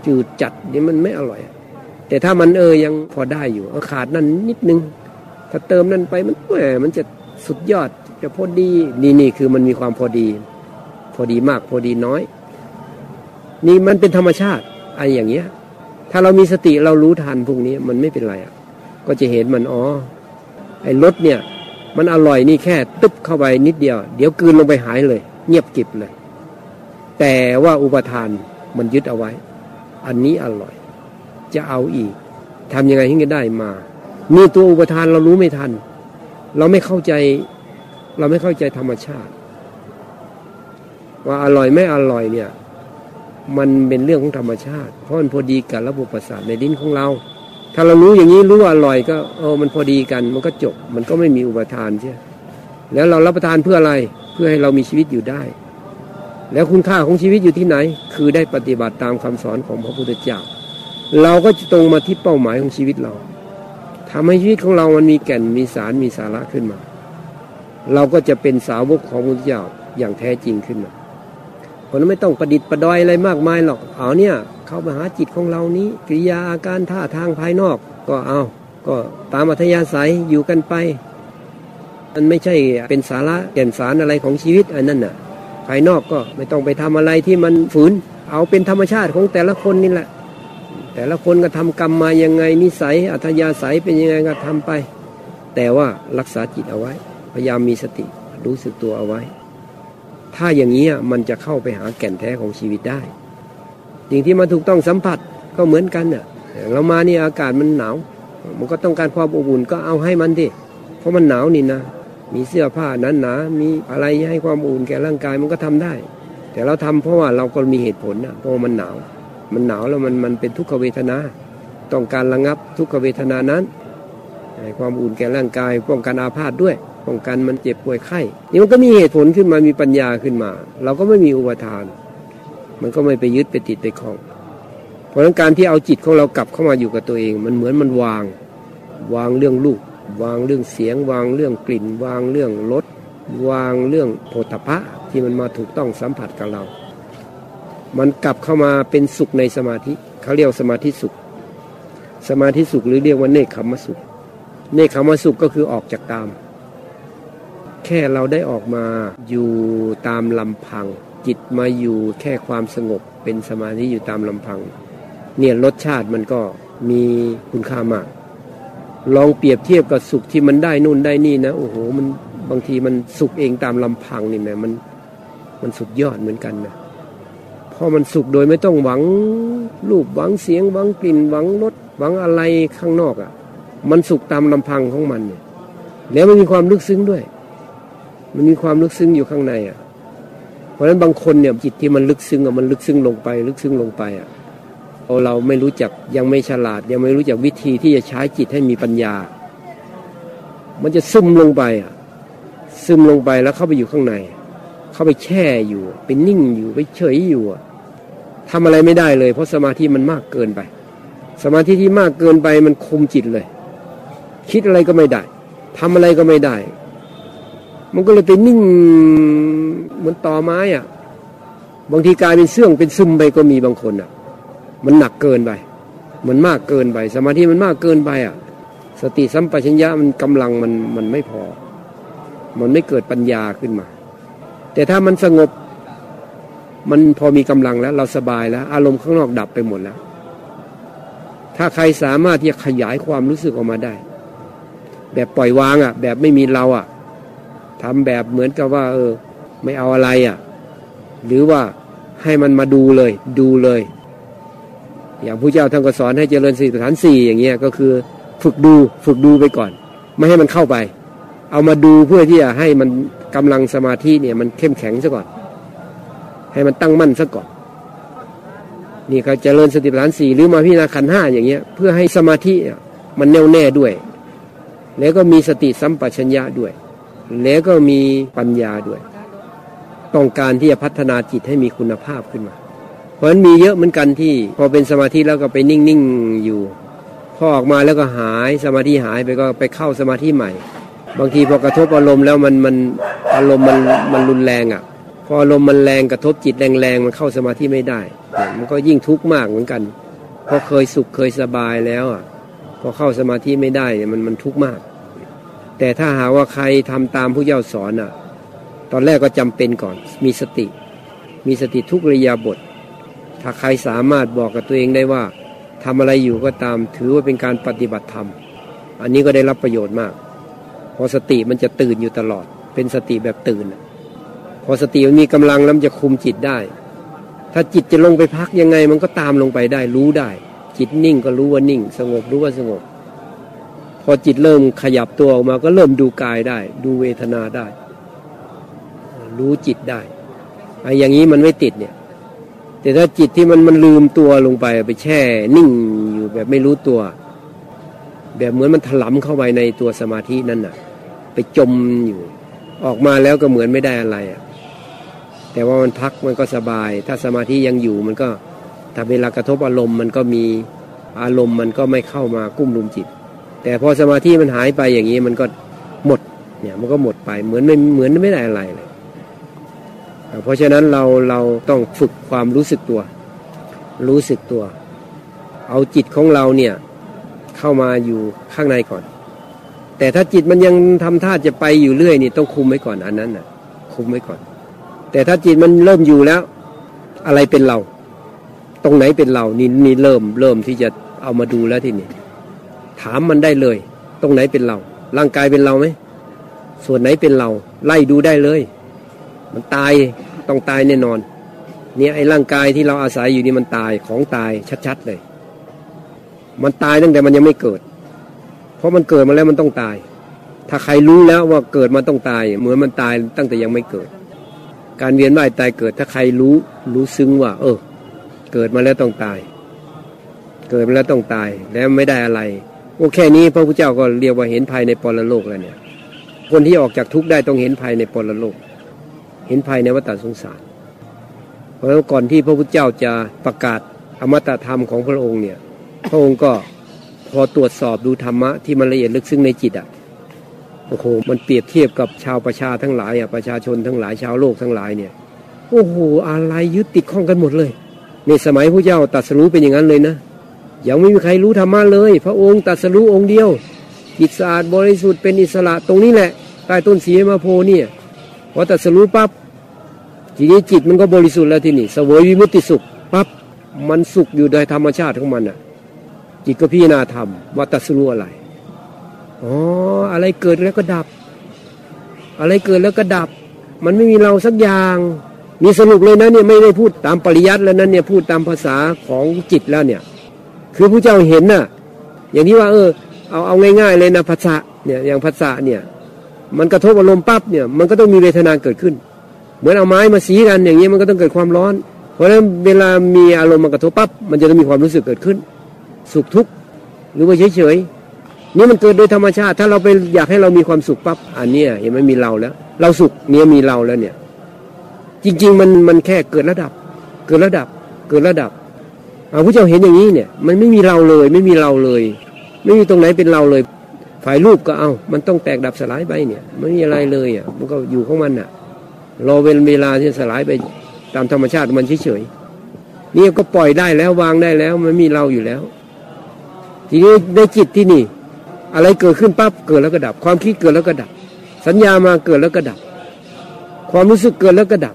จืดจัดนี่มันไม่อร่อย แต่ถ้ามันเออยังพอได้อยู่ขาดนั่นนิดนึง ถ้าเติมนั่นไปมันแหมมันจะสุดยอดจะพอดีนี่นี่คือมันมีความพอดี พอดีมากพอดีน้อย นี่มันเป็นธรรมชาติไอ้อย่างเงี้ย ถ้าเรามีสติเรารู้ทันพวกนี้มันไม่เป็นไรอะ ก็จะเห็นมันอ๋อไอ้รสเนี่ย มันอร่อยนี่แค่ตึ๊บเข้าไปนิดเดียว เดี๋ยวกืนลงไปหายเลย เงียบกิบเลย แต่ว่าอุปทานมันยึดเอาไว้ อันนี้อร่อย จะเอาอีกทำยังไงให้ได้มานี่ตัวอุปทานเรารู้ไม่ทัน เราไม่เข้าใจ เราไม่เข้าใจธรรมชาติ ว่าอร่อยไม่อร่อยเนี่ย มันเป็นเรื่องของธรรมชาติ เพราะมันพอดีกับระบบประสาทในลิ้นของเรา ถ้าเรารู้อย่างนี้รู้ว่าอร่อยก็เออมันพอดีกัน มันก็จบ มันก็ไม่มีอุปทานใช่แล้วเรารับประทานเพื่ออะไร เพื่อให้เรามีชีวิตอยู่ได้ แล้วคุณค่าของชีวิตอยู่ที่ไหน คือได้ปฏิบัติตามคำสอนของพระพุทธเจ้า เราก็จะตรงมาที่เป้าหมายของชีวิตเราทำให้ชีวิตของเรามันมีแก่นมีสารมีสาระขึ้นมา เราก็จะเป็นสาวกของพระพุทธเจ้าอย่างแท้จริงขึ้นมาเพราะนั้นไม่ต้องประดิษฐ์ประดอยอะไรมากมายหรอกเอาเนี่ยเข้ามาหาจิตของเรานี้กิริยาอาการท่าทางภายนอก ก็เอา ก็ตามอัธยาศัยอยู่กันไปมันไม่ใช่เป็นสาระแก่นสารอะไรของชีวิตอันนั้นน่ะ ภายนอกก็ไม่ต้องไปทำอะไรที่มันฝืน เอาเป็นธรรมชาติของแต่ละคนนี่แหละ แต่ละคนก็ทำกรรมมายังไงนิสัยอัธยาศัยเป็นยังไงก็ทำไป แต่ว่ารักษาจิตเอาไว้ พยายามมีสติรู้สึกตัวเอาไว้ ถ้าอย่างนี้มันจะเข้าไปหาแก่นแท้ของชีวิตได้ สิ่งที่มันถูกต้องสัมผัสก็เหมือนกันน่ะเรามานี่อากาศมันหนาว มันก็ต้องการความอบอุ่นก็เอาให้มันดิเพราะมันหนาวนี่นะ มีเสื้อผ้านั้นหนา มีอะไรให้ความอุ่นแก่ร่างกายมันก็ทำได้ แต่เราทำเพราะว่าเราก็มีเหตุผลนะเพราะมันหนาว มันหนาวแล้วมันมันเป็นทุกขเวทนา ต้องการระงับทุกขเวทนานั้นให้ความอุ่นแก่ร่างกาย ป้องกันอาพาธด้วย ป้องกันมันเจ็บป่วยไข้นี่มันก็มีเหตุผลขึ้นมามีปัญญาขึ้นมา เราก็ไม่มีอุปทาน มันก็ไม่ไปยึดไปติดไปคล้อง เพราะฉะนั้นการที่เอาจิตของเรากลับเข้ามาอยู่กับตัวเอง มันเหมือนมันวาง วางเรื่องลูก วางเรื่องเสียง วางเรื่องกลิ่น วางเรื่องรสวางเรื่องโผฏฐะที่มันมาถูกต้องสัมผัสกับเรา มันกลับเข้ามาเป็นสุขในสมาธิเขาเรียกสมาธิสุข สมาธิสุขหรือเรียกว่าเนคขมสุข เนคขมสุขก็คือออกจากกาม แค่เราได้ออกมาอยู่ตามลำพัง จิตมาอยู่แค่ความสงบเป็นสมาธิอยู่ตามลำพัง เนี่ยรสชาติมันก็มีคุณค่ามาก ลองเปรียบเทียบกับสุขที่มันได้นู่นได้นี่นะ โอ้โหมันบางทีมันสุขเองตามลำพังนี่แหมมันมันสุดยอดเหมือนกันนะพอมันสุขโดยไม่ต้องหวังรูปหวังเสียงหวังกลิ่นหวังรสหวังอะไรข้างนอกอะ่ะ มันสุขตามลำพังของมันเนี่ย แล้วมันมีความลึกซึ้งด้วย มันมีความลึกซึ้งอยู่ข้างในอะ่ะ เพราะฉะนั้นบางคนเนี่ยจิตที่มันลึกซึ้งอะมันลึกซึ้งลงไป ลึกซึ้งลงไปอะ เราไม่รู้จักยังไม่ฉลาด ยังไม่รู้จักวิธีที่จะใช้จิตให้มีปัญญา มันจะซึมลงไปอะซึมลงไปแล้วเข้าไปอยู่ข้างใน เข้าไปแช่อยู่ไปนิ่งอยู่ไปเฉยอยู่อะทำอะไรไม่ได้เลย เพราะสมาธิมันมากเกินไป สมาธิที่มากเกินไปมันคุมจิตเลย คิดอะไรก็ไม่ได้ทำอะไรก็ไม่ได้ มันก็เลยไปนิ่งเหมือนตอไม้อะบางทีกลายเป็นเสื่องเป็นซึมไปก็มีบางคนอะ มันหนักเกินไป มันมากเกินไป สมาธิมันมากเกินไปอะ สติสัมปชัญญะมันกำลังมันมันไม่พอ มันไม่เกิดปัญญาขึ้นมา แต่ถ้ามันสงบ มันพอมีกำลังแล้ว เราสบายแล้ว อารมณ์ข้างนอกดับไปหมดแล้ว ถ้าใครสามารถที่จะขยายความรู้สึกออกมาได้ แบบปล่อยวางอะ แบบไม่มีเราอะทำแบบเหมือนกับว่า เออ ไม่เอาอะไรอะ หรือว่าให้มันมาดูเลย ดูเลย อย่างผู้เจ้าท่านก็สอนให้เจริญสี่ฐานสี่อย่างเงี้ยก็คือฝึกดูฝึกดูไปก่อน ไม่ให้มันเข้าไป เอามาดูเพื่อที่จะให้มันกำลังสมาธิเนี่ยมันเข้มแข็งซะก่อน ให้มันตั้งมั่นซะก่อนนี่เขาเจริญสติปัฏฐานสี่หรือมาพิจารณาขันห้าอย่างเงี้ยเพื่อให้สมาธิมันแน่วแน่ด้วย แล้วก็มีสติสัมปชัญญะด้วย แล้วก็มีปัญญาด้วย ต้องการที่จะพัฒนาจิตให้มีคุณภาพขึ้นมา เพราะฉะนั้นมีเยอะเหมือนกันที่ พอเป็นสมาธิแล้วก็ไปนิ่งๆอยู่ พอออกมาแล้วก็หายสมาธิหายไปก็ไปเข้าสมาธิใหม่ บางทีพอกระทบอารมณ์แล้วมันมันอารมณ์มันมันรุนแรงอะ พออารมณ์มันแรงกระทบจิตแรงๆมันเข้าสมาธิไม่ได้ มันก็ยิ่งทุกข์มากเหมือนกันพอเคยสุขเคยสบายแล้วอะพอเข้าสมาธิไม่ได้เนี่ยมันมันทุกข์มาก แต่ถ้าหาว่าใครทำตามผู้เจ้าสอนอะ ตอนแรกก็จำเป็นก่อน มีสติ มีสติทุกระยาบท ถ้าใครสามารถบอกกับตัวเองได้ว่าทำอะไรอยู่ก็ตามถือว่าเป็นการปฏิบัติธรรม อันนี้ก็ได้รับประโยชน์มาก พอสติมันจะตื่นอยู่ตลอด เป็นสติแบบตื่น พอสติมันมีกำลังแล้วมันจะคุมจิตได้ ถ้าจิตจะลงไปพักยังไงมันก็ตามลงไปได้ รู้ได้ จิตนิ่งก็รู้ว่านิ่ง สงบรู้ว่าสงบ พอจิตเริ่มขยับตัวออกมาก็เริ่มดูกายได้ ดูเวทนาได้ รู้จิตได้ไอ้อย่างนี้มันไม่ติดเนี่ย แต่ถ้าจิตที่มันมันลืมตัวลงไปไปแช่ นิ่งอยู่แบบไม่รู้ตัว แบบเหมือนมันถลำเข้าไปในตัวสมาธินั่นน่ะ ไปจมอยู่ ออกมาแล้วก็เหมือนไม่ได้อะไรอะแต่ว่ามันพักมันก็สบาย ถ้าสมาธิยังอยู่มันก็ถ้าเวลากระทบอารมณ์มันก็มีอารมณ์มันก็ไม่เข้ามากุ้มลุมจิต แต่พอสมาธิมันหายไปอย่างนี้มันก็หมดเนี่ยมันก็หมดไปเหมือนไม่เหมือนไม่ได้อะไรเลย เพราะฉะนั้นเราเราต้องฝึกความรู้สึกตัว รู้สึกตัว เอาจิตของเราเนี่ยเข้ามาอยู่ข้างในก่อน แต่ถ้าจิตมันยังทำท่าจะไปอยู่เรื่อยนี่ต้องคุมไว้ก่อนอันนั้นน่ะ คุมไว้ก่อน แต่ถ้าจิตมันเริ่มอยู่แล้ว อะไรเป็นเรา ตรงไหนเป็นเรานี่นี่เริ่มเริ่มที่จะเอามาดูแล้วที่นี่ถามมันได้เลย ตรงไหนเป็นเรา ร่างกายเป็นเราไหมส่วนไหนเป็นเรา ไล่ดูได้เลย มันตายต้องตายแน่นอน เนี่ยไอ้ร่างกายที่เราอาศัยอยู่นี่มันตายของตายชัดๆเลย มันตายตั้งแต่มันยังไม่เกิด เพราะมันเกิดมาแล้วมันต้องตาย ถ้าใครรู้แล้วว่าเกิดมาต้องตาย เหมือนมันตายตั้งแต่ยังไม่เกิด การเวียนว่ายตายเกิด ถ้าใครรู้รู้ซึ้งว่า เออ เกิดมาแล้วต้องตาย เกิดมาแล้วต้องตายแล้วไม่ได้อะไรโอ้แค่นี้พระพุทธเจ้าก็เรียกว่าเห็นภายในปรโลกแล้วเนี่ย คนที่ออกจากทุกข์ได้ต้องเห็นภายในปรโลก เห็นภายในวัฏสงสาร เพราะก่อนที่พระพุทธเจ้าจะประกาศอมตะธรรมของพระองค์เนี่ย พระองค์ก็พอตรวจสอบดูธรรมะที่มันละเอียดลึกซึ้งในจิตอะโอ้โหมันเปรียบเทียบกับชาวประชาทั้งหลายอะประชาชนทั้งหลายชาวโลกทั้งหลายเนี่ยโอ้โหอะไรยึดติดข้องกันหมดเลยในสมัยพระเจ้าตรัสรู้เป็นอย่างนั้นเลยนะยังไม่มีใครรู้ธรรมะเลย พระองค์ตรัสรู้องค์เดียวจิตสะอาดบริสุทธิ์เป็นอิสระตรงนี้แหละใต้ต้นสีมาโพเนี่ย พอตรัสรู้ปั๊บทีนี้จิตมันก็บริสุทธิ์แล้วที่นี่เสวยวิมุตติสุขปั๊บมันสุขอยู่โดยธรรมชาติของมันอะ จิตก็พิจารณาธรรมว่าตัสรู้อะไรอ๋ออะไรเกิดแล้วก็ดับ อะไรเกิดแล้วก็ดับ มันไม่มีเราสักอย่างมีสรุปเลยนะเนี่ยไม่ได้พูดตามปริยัติแล้วนั้นเนี่ยพูดตามภาษาของจิตแล้วเนี่ย คือผู้เจ้าเห็นน่ะ อย่างที่ว่าเออเอาเอาง่าย ๆ เลยนะภาษาเนี่ยอย่างภาษาเนี่ย มันกระทบอารมณ์ปั๊บเนี่ยมันก็ต้องมีเวทนาเกิดขึ้น เหมือนเอาไม้มาสีกันอย่างนี้มันก็ต้องเกิดความร้อน เพราะฉะนั้นเวลามีอารมณ์มากระทบปั๊บมันจะต้องมีความรู้สึกเกิดขึ้น สุขทุกข์หรือว่าเฉยๆนี่มันเกิดโดยธรรมชาติ ถ้าเราไปอยากให้เรามีความสุขปั๊บอันนี้เห็นไหมมีเราแล้ว เราสุขเนี่ยมีเราแล้วเนี่ย จริงๆมันมันแค่เกิดระดับ เกิดระดับเกิดระดับอาพระเจ้าเห็นอย่างนี้เนี่ย มันไม่มีเราเลย ไม่มีเราเลย ไม่มีตรงไหนเป็นเราเลย ฝ่ายรูปก็เอา มันต้องแตกดับสลายไปเนี่ยไม่มีอะไรเลยอะ มันก็อยู่ของมันอะ รอเวลเวลาที่สลายไปตามธรรมชาติมันเฉยๆ นี่ก็ปล่อยได้แล้ววางได้แล้ว มันมีเราอยู่แล้ว ทีนี้ในจิตที่นี่ อะไรเกิดขึ้นปั๊บเกิดแล้วก็ดับ ความคิดเกิดแล้วก็ดับ สัญญามาเกิดแล้วก็ดับ ความรู้สึกเกิดแล้วก็ดับ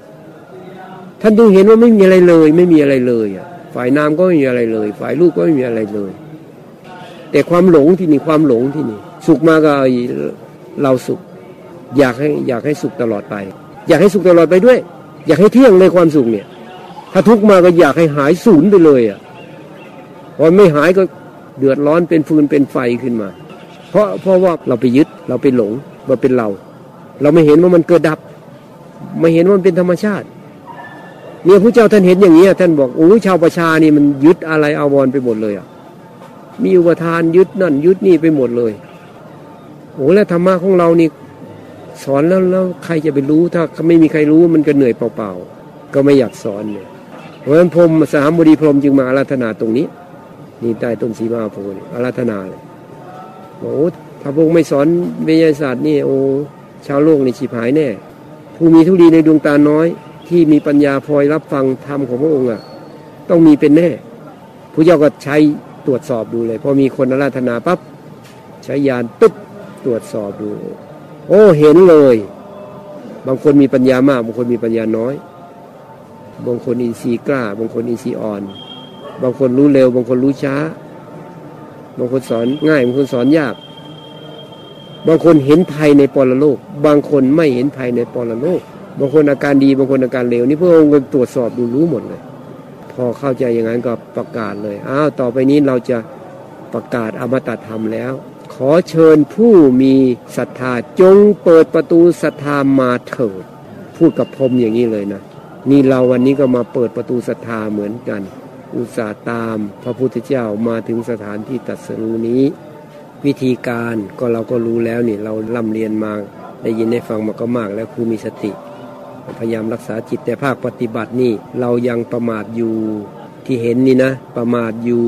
ท่านดูเห็นว่าไม่มีอะไรเลย ไม่มีอะไรเลยอะ ฝ่ายนามก็ไม่มีอะไรเลย ฝ่ายรูปก็ไม่มีอะไรเลย แต่ความหลงที่นี่ความหลงที่นี่ สุขมาก็เราสุข อยากให้อยากให้สุขตลอดไป อยากให้สุขตลอดไปด้วย อยากให้เที่ยงเลยความสุขเนี่ย ถ้าทุกมาก็อยากให้หายศูนย์ไปเลยอะพอไม่หายก็เดือดร้อนเป็นฟืนเป็นไฟขึ้นมา เพราะเพราะว่าเราไปยึดเราไปหลงว่าเป็นเรา เราไม่เห็นว่ามันเกิดดับ ไม่เห็นว่ามันเป็นธรรมชาติเนี่ยพระเจ้าท่านเห็นอย่างนี้ท่านบอกโอ้ชาวประชานี่มันยึดอะไรเอาวอนไปหมดเลยอะมีอุปทานยึดนั่นยึดนี่ไปหมดเลย โอ้แล้วธรรมะของเรานี่สอนแล้วแล้วใครจะไปรู้ถ้าไม่มีใครรู้มันก็เหนื่อยเปล่าๆ ก็ไม่อยากสอนเนี่ยเพราะฉะนั้นพรมสามบดีพรมจึงมาอาราธนาตรงนี้ นี่ใต้ต้นสีมาโพนี่อาราธนาเลยโอ้ถ้าพระองค์ไม่สอนวิทยาศาสตร์นี่โอ้ชาวโลกนี่ฉิบหายแน่ ผู้มีทุลีในดวงตาน้อย ที่มีปัญญาพลอยรับฟังธรรมของพระองค์อะต้องมีเป็นแน่ผู้เจ้าก็ใช้ตรวจสอบดูเลย พอมีคนอาราธนาปั๊บใช้ยานปึ๊บ ตรวจสอบดู โอ้เห็นเลย บางคนมีปัญญามาก บางคนมีปัญญาน้อย บางคนอินทรีย์กล้า บางคนอินทรีย์อ่อน บางคนรู้เร็ว บางคนรู้ช้า บางคนสอนง่ายบางคนสอนยาก บางคนเห็นภัยในปรโลก บางคนไม่เห็นภัยในปรโลก บางคนอาการดี บางคนอาการเลวนี่พระองค์ตรวจสอบดูรู้หมดเลย พอเข้าใจอย่างนั้นก็ประกาศเลยอ้าวต่อไปนี้เราจะประกาศอมตะธรรมแล้ว ขอเชิญผู้มีศรัทธาจงเปิดประตูศรัทธามาเถิด พูดกับพรมอย่างนี้เลยนะ นี่เราวันนี้ก็มาเปิดประตูศรัทธาเหมือนกัน อุตส่าห์ตามพระพุทธเจ้ามาถึงสถานที่ตัดสรู้นี้ วิธีการก็เราก็รู้แล้วนี่เราล่ำเรียนมาได้ยินได้ฟังมาก็มากแล้วคือมีสติ พยายามรักษาจิตแต่ภาคปฏิบัตินี่เรายังประมาทอยู่ที่เห็นนี่นะ ประมาทอยู่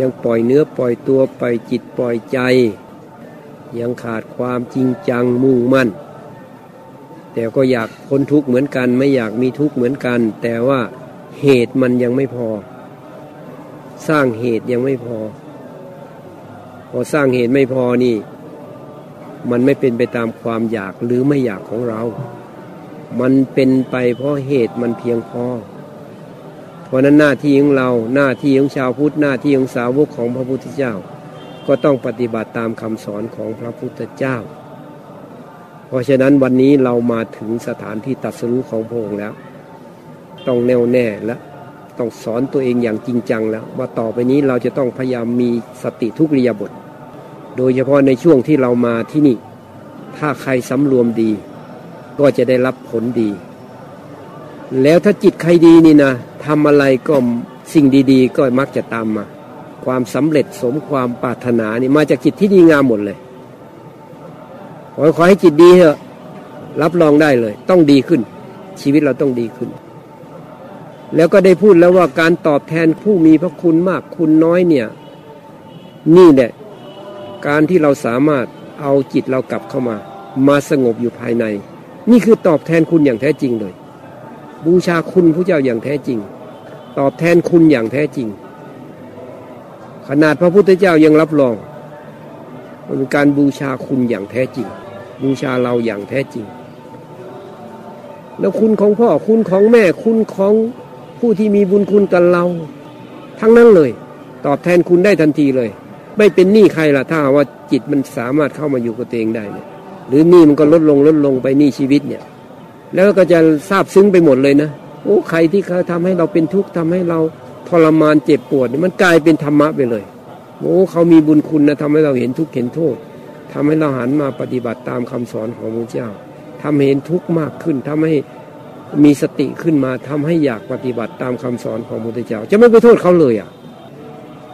ยังปล่อยเนื้อปล่อยตัวปล่อยจิตปล่อยใจ ยังขาดความจริงจังมุ่งมั่น แต่ก็อยากพ้นทุกข์เหมือนกันไม่อยากมีทุกข์เหมือนกัน แต่ว่าเหตุมันยังไม่พอ สร้างเหตุยังไม่พอ พอสร้างเหตุไม่พอนี่ มันไม่เป็นไปตามความอยากหรือไม่อยากของเรา มันเป็นไปเพราะเหตุมันเพียงพอ เพราะนั้นหน้าที่ของเราหน้าที่ของชาวพุทธหน้าที่ของสาวกของพระพุทธเจ้า ก็ต้องปฏิบัติตามคำสอนของพระพุทธเจ้า เพราะฉะนั้นวันนี้เรามาถึงสถานที่ตัดสู้ของพระองค์แล้ว ต้องแน่วแน่และต้องสอนตัวเองอย่างจริงจังแล้ว ว่าต่อไปนี้เราจะต้องพยายามมีสติทุกริยบท โดยเฉพาะในช่วงที่เรามาที่นี่ ถ้าใครสำรวมดี ก็จะได้รับผลดี แล้วถ้าจิตใครดีนี่นะ ทำอะไรก็สิ่งดีๆ ก็มักจะตามมา ความสำเร็จสมความปรารถนานี่มาจากจิตที่ดีงามหมดเลย ขอขอให้จิตดีเถอะ รับรองได้เลย ต้องดีขึ้น ชีวิตเราต้องดีขึ้น แล้วก็ได้พูดแล้วว่าการตอบแทนผู้มีพระคุณมากคุณน้อยเนี่ย นี่แหละการที่เราสามารถเอาจิตเรากลับเข้ามา มาสงบอยู่ภายใน นี่คือตอบแทนคุณอย่างแท้จริงเลย บูชาคุณพระเจ้าอย่างแท้จริง ตอบแทนคุณอย่างแท้จริง ขนาดพระพุทธเจ้ายังรับรองเป็นการบูชาคุณอย่างแท้จริง บูชาเราอย่างแท้จริง แล้วคุณของพ่อคุณของแม่คุณของผู้ที่มีบุญคุณกับเรา ทั้งนั้นเลย ตอบแทนคุณได้ทันทีเลย ไม่เป็นหนี้ใครล่ะถ้าว่าจิตมันสามารถเข้ามาอยู่กับตัวเองได้เนี่ยหรือหนี้มันก็ลดลงลดลงไปหนี้ชีวิตเนี่ย แล้วก็จะซาบซึ้งไปหมดเลยนะ โอ้ใครที่เขาทำให้เราเป็นทุกข์ทำให้เราทรมานเจ็บปวดมันกลายเป็นธรรมะไปเลยโอ้เขามีบุญคุณนะทำให้เราเห็นทุกข์เห็นโทษทำให้เราหันมาปฏิบัติตามคำสอนของพระเจ้าทำให้เห็นทุกข์มากขึ้นทำให้มีสติขึ้นมาทำให้อยากปฏิบัติตามคำสอนของพระเจ้า จะไม่ไปโทษเขาเลยอะ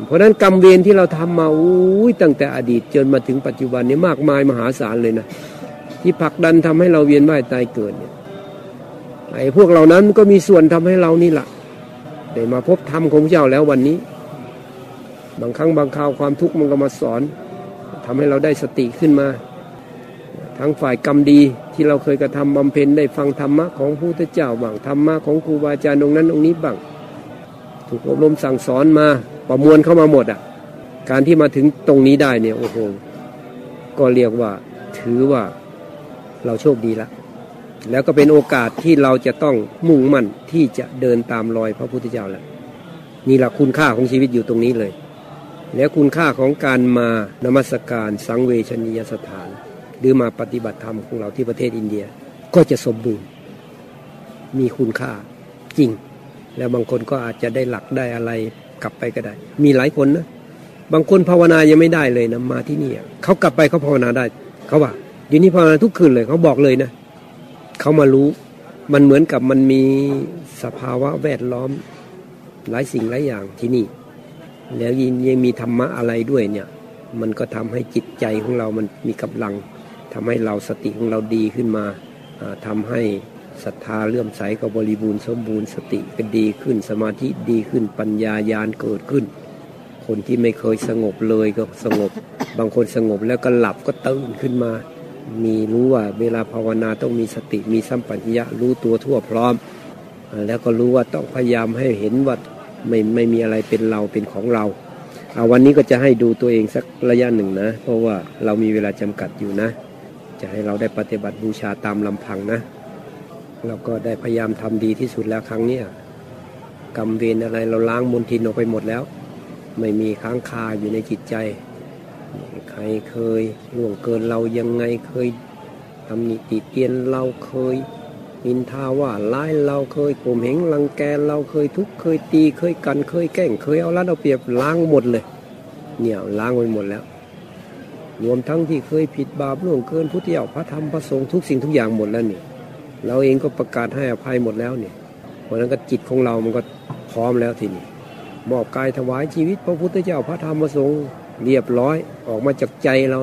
เพราะฉะนั้นกรรมเวรที่เราทำมาอุ้ยตั้งแต่อดีตจนมาถึงปัจจุบันนี้มากมายมหาศาลเลยนะ ที่ผลักดันทำให้เราเวียนว่ายตายเกิดเนี่ย ไอ้พวกเหล่านั้นก็มีส่วนทำให้เรานี่แหละได้มาพบธรรมของพระเจ้าแล้ววันนี้ บางครั้งบางคราวความทุกข์มันก็มาสอนทำให้เราได้สติขึ้นมา ทั้งฝ่ายกรรมดีที่เราเคยกระทำบำเพ็ญได้ฟังธรรมะของพระพุทธเจ้าบ้างธรรมะของครูบาอาจารย์องค์นั้นองค์นี้บ้างถูกอบรมสั่งสอนมาประมวลเข้ามาหมดอะ การที่มาถึงตรงนี้ได้เนี่ยโอ้โหก็เรียกว่าถือว่าเราโชคดีละ แล้วก็เป็นโอกาสที่เราจะต้องมุ่งมั่นที่จะเดินตามรอยพระพุทธเจ้าแล้วนี่แหละคุณค่าของชีวิตอยู่ตรงนี้เลย แล้วคุณค่าของการมานมัสการสังเวชนียสถาน หรือมาปฏิบัติธรรมของเราที่ประเทศอินเดียก็จะสมบูรณ์ มีคุณค่าจริง แล้วบางคนก็อาจจะได้หลักได้อะไรกลับไปก็ได้ มีหลายคนนะบางคนภาวนายังไม่ได้เลยนะมาที่นี่เขากลับไปเขาภาวนาได้ เขาว่าเดี๋ยวนี้ภาวนาทุกคืนเลยเขาบอกเลยนะ เขามารู้ มันเหมือนกับมันมีสภาวะแวดล้อมหลายสิ่งหลายอย่างที่นี่ แล้วยิ่งยังมีธรรมะอะไรด้วยเนี่ย มันก็ทำให้จิตใจของเรามันมีกำลังทำให้เราสติของเราดีขึ้นมาทำให้ศรัทธาเลื่อมใสก็บริบูรณ์สมบูรณ์สติก็ดีขึ้น สมาธิดีขึ้นปัญญายาณเกิดขึ้น คนที่ไม่เคยสงบเลยก็สงบ บางคนสงบแล้วก็หลับก็ตื่นขึ้นมา มีรู้ว่าเวลาภาวนาต้องมีสติมีสัมปัญญะรู้ตัวทั่วพร้อม แล้วก็รู้ว่าต้องพยายามให้เห็นว่าไม่ไม่มีอะไรเป็นเราเป็นของเราเอาวันนี้ก็จะให้ดูตัวเองสักระยะหนึ่งนะ เพราะว่าเรามีเวลาจำกัดอยู่นะ จะให้เราได้ปฏิบัติบูชาตามลำพังนะเราก็ได้พยายามทำดีที่สุดแล้วครั้งนี้กรรมเวรอะไรเราล้างมลทินออกไปหมดแล้ว ไม่มีค้างคาอยู่ในจิตใจ ใครเคยล่วงเกินเรายังไงเคยทำนิติเตียนเราเคยนินทาว่าร้ายเราเคยข่มเหงรังแกเราเคยทุกเคยตีเคยกันเคยแกล้งเคยเอารัดเอาเปรียบล้างหมดเลย เนี่ยล้างไปหมดแล้ว รวมทั้งที่เคยผิดบาปล่วงเกินพุทธเจ้าพระธรรมพระสงฆ์ทุกสิ่งทุกอย่างหมดแล้วเนี่ยเราเองก็ประกาศให้อภัยหมดแล้วเนี่ยเพราะนั้นก็จิตของเรามันก็พร้อมแล้วทีนี้มอบกายถวายชีวิตพระพุทธเจ้าพระธรรมพระสงฆ์ เรียบร้อยออกมาจากใจเรา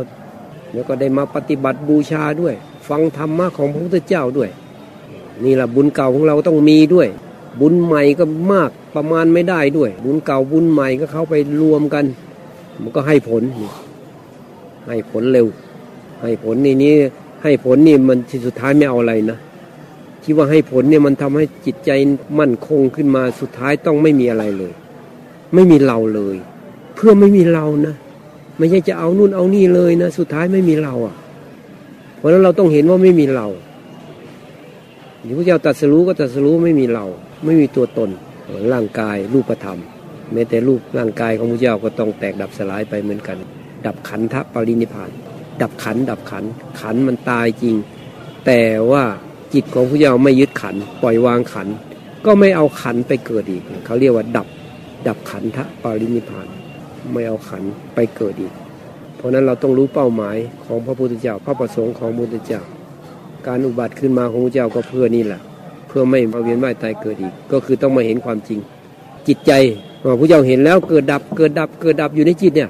แล้วก็ได้มาปฏิบัติบูชาด้วย ฟังธรรมะของพระพุทธเจ้าด้วย นี่แหละบุญเก่าของเราต้องมีด้วย บุญใหม่ก็มากประมาณไม่ได้ด้วย บุญเก่าบุญใหม่ก็เข้าไปรวมกัน มันก็ให้ผล ให้ผลเร็ว ให้ผลในนี้ให้ผลนี่มันที่สุดท้ายไม่เอาอะไรนะที่ว่าให้ผลเนี่ยมันทำให้จิตใจมั่นคงขึ้นมาสุดท้ายต้องไม่มีอะไรเลย ไม่มีเราเลย พื่อไม่มีเรานะไม่ใช่จะเอานู่นเอานี่เลยนะสุดท้ายไม่มีเราอะ เพราะฉะนั้นเราต้องเห็นว่าไม่มีเราที่พระเจ้าตรัสรู้ก็ตรัสรู้ไม่มีเรา ไม่มีตัวตนร่างกายรูปธรรมแม้แต่รูปร่างกายของพระเจ้าก็ต้องแตกดับสลายไปเหมือนกัน ดับขันธปรินิพาน ดับขัน ดับขัน ขันมันตายจริง แต่ว่าจิตของผู้เยาไม่ยึดขัน ปล่อยวางขัน ก็ไม่เอาขันไปเกิดอีก เขาเรียกว่าดับ ดับขันทะปารินิพาน ไม่เอาขันไปเกิดอีก เพราะนั้นเราต้องรู้เป้าหมายของพระพุทธเจ้าพระประสงค์ของพระพุทธเจ้า การอุบัติขึ้นมาของพระเจ้าก็เพื่อนี่แหละ เพื่อไม่มาเวียนว่ายตายเกิดอีก ก็คือต้องมาเห็นความจริง จิตใจพระเจ้าเห็นแล้วเกิดดับเกิดดับเกิดดับอยู่ในจิตเนี่ย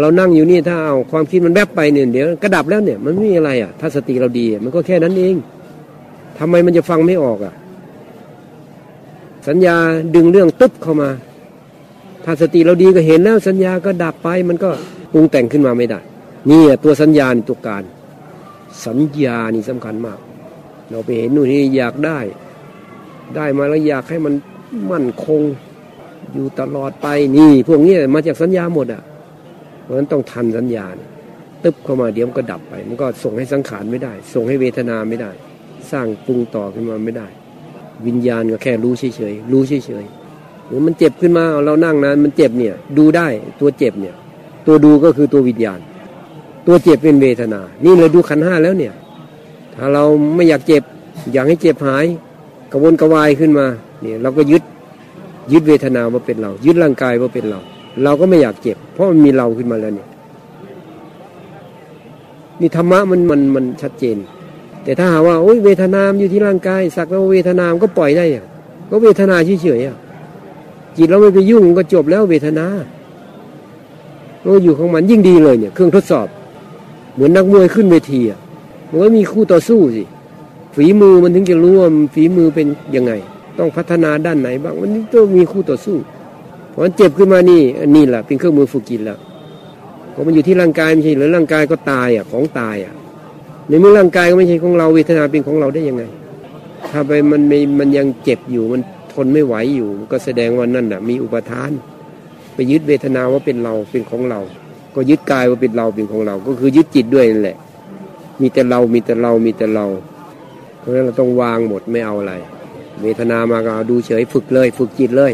เรานั่งอยู่นี่ถ้าเอาความคิดมันแวบไปเนี่ยเดี๋ยวกระดับแล้วเนี่ยมันไม่มีอะไรอะถ้าสติเราดีมันก็แค่นั้นเองทำไมมันจะฟังไม่ออกอะสัญญาดึงเรื่องตุ๊บเข้ามา ถ้าสติเราดีก็เห็นแล้วสัญญาก็ดับไป มันก็ปรุงแต่งขึ้นมาไม่ได้ นี่ตัวสัญญาตัวการ สัญญานี่สำคัญมาก เราไปเห็นนู่นนี่อยากได้ ได้มาแล้วอยากให้มันมั่นคงอยู่ตลอดไปนี่ พวกนี้มาจากสัญญาหมดอะ เพราะฉะนั้นต้องทันสัญญาตึ๊บเข้ามาเดี๋ยวมันก็ดับไป มันก็ส่งให้สังขารไม่ได้ ส่งให้เวทนาไม่ได้ สร้างปรุงต่อขึ้นมาไม่ได้ วิญญาณก็แค่รู้เฉยๆรู้เฉยๆ หรือมันเจ็บขึ้นมาเรานั่งนานมันเจ็บเนี่ย ดูได้ตัวเจ็บเนี่ย ตัวดูก็คือตัววิญญาณ ตัวเจ็บเป็นเวทนา นี่เราดูขันห้าแล้วเนี่ย ถ้าเราไม่อยากเจ็บ อยากให้เจ็บหายกระวนกระวายขึ้นมาเนี่ยเราก็ยึดยึดเวทนาว่าเป็นเรา ยึดร่างกายว่าเป็นเรา เราก็ไม่อยากเจ็บ เพราะมันมีเราขึ้นมาแล้วเนี่ยนี่ธรรมะมันมันมันชัดเจน แต่ถ้าหาว่าโอ้ยเวทนามอยู่ที่ร่างกาย สักแล้วาเวทนามก็ปล่อยได้อะก็เวทนาเฉยๆอะ จิตเราไม่ไปยุ่งก็จบแล้วเวทนาเราอยู่ของมันยิ่งดีเลยเนี่ย เครื่องทดสอบ เหมือนนักมวยขึ้นเวทีอะมันก็มีคู่ต่อสู้สิฝีมือมันถึงจะรู้ว่าฝีมือเป็นยังไง ต้องพัฒนาด้านไหนบ้างวันนี้ต้องมีคู่ต่อสู้เพราะฉะนั้นเจ็บขึ้นมานี่นนี้แหละเป็นเครื่องมือฝึกจิตแล้วก็มันอยู่ที่ร่างกายไม่ใช่หรือร่างกายก็ตายอะของตายอะในเมื่อร่างกายก็ไม่ใช่ของเราเวทนาเป็นของเราได้ยังไง ถ้าไปมันม,มันยังเจ็บอยู่มัน นไม่ไหวอยู่ ก็แสดงว่านั่นน่ะมีอุปทาน ไปยึดเวทนาว่าเป็นเราเป็นของเรา ก็ยึดกายว่าเป็นเราเป็นของเรา ก็คือยึดจิตด้วยนั่นแหละ มีแต่เรามีแต่เรามีแต่เรา เพราะฉะนั้นเราต้องวางหมดไม่เอาอะไร เวทนามาก็เอาดูเฉยฝึกเลย ฝึกจิตเลย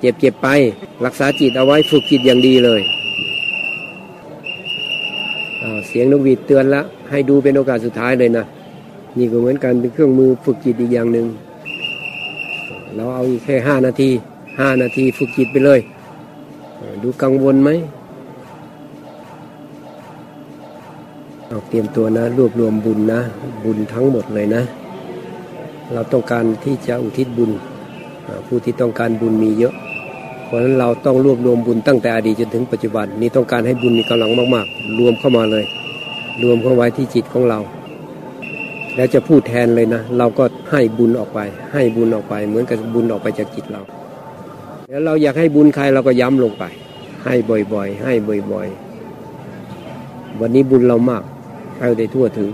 เจ็บเจ็บไป รักษาจิตเอาไว้ฝึกจิตอย่างดีเลยเสียงนกหวีดเตือนแล้วให้ดูเป็นโอกาสสุดท้ายเลยนะนี่ก็เหมือนกันเป็นเครื่องมือฝึกจิตอีกอย่างหนึ่ง เราเอาอีกแค่ห้านาทีห้านาทีฝึกจิตไปเลย ดูกังวลไหมเอาเตรียมตัวนะ รวบรวมบุญนะ บุญทั้งหมดเลยนะ เราต้องการที่จะอุทิศบุญ ผู้ที่ต้องการบุญมีเยอะ เพราะฉะนั้นเราต้องรวบรวมบุญตั้งแต่อดีตจนถึงปัจจุบันนี้ต้องการให้บุญมีกำลังมาก ๆ รวมเข้ามาเลย รวมเข้าไว้ที่จิตของเรา แล้วจะพูดแทนเลยนะ เราก็ให้บุญออกไป ให้บุญออกไป เหมือนกับบุญออกไปจากจิตเรา แล้วเราอยากให้บุญใครเราก็ย้ำลงไป ให้บ่อยๆ ให้บ่อยๆ วันนี้บุญเรามากให้ได้ทั่วถึง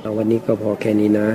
เอาวันนี้ก็พอแค่นี้นะ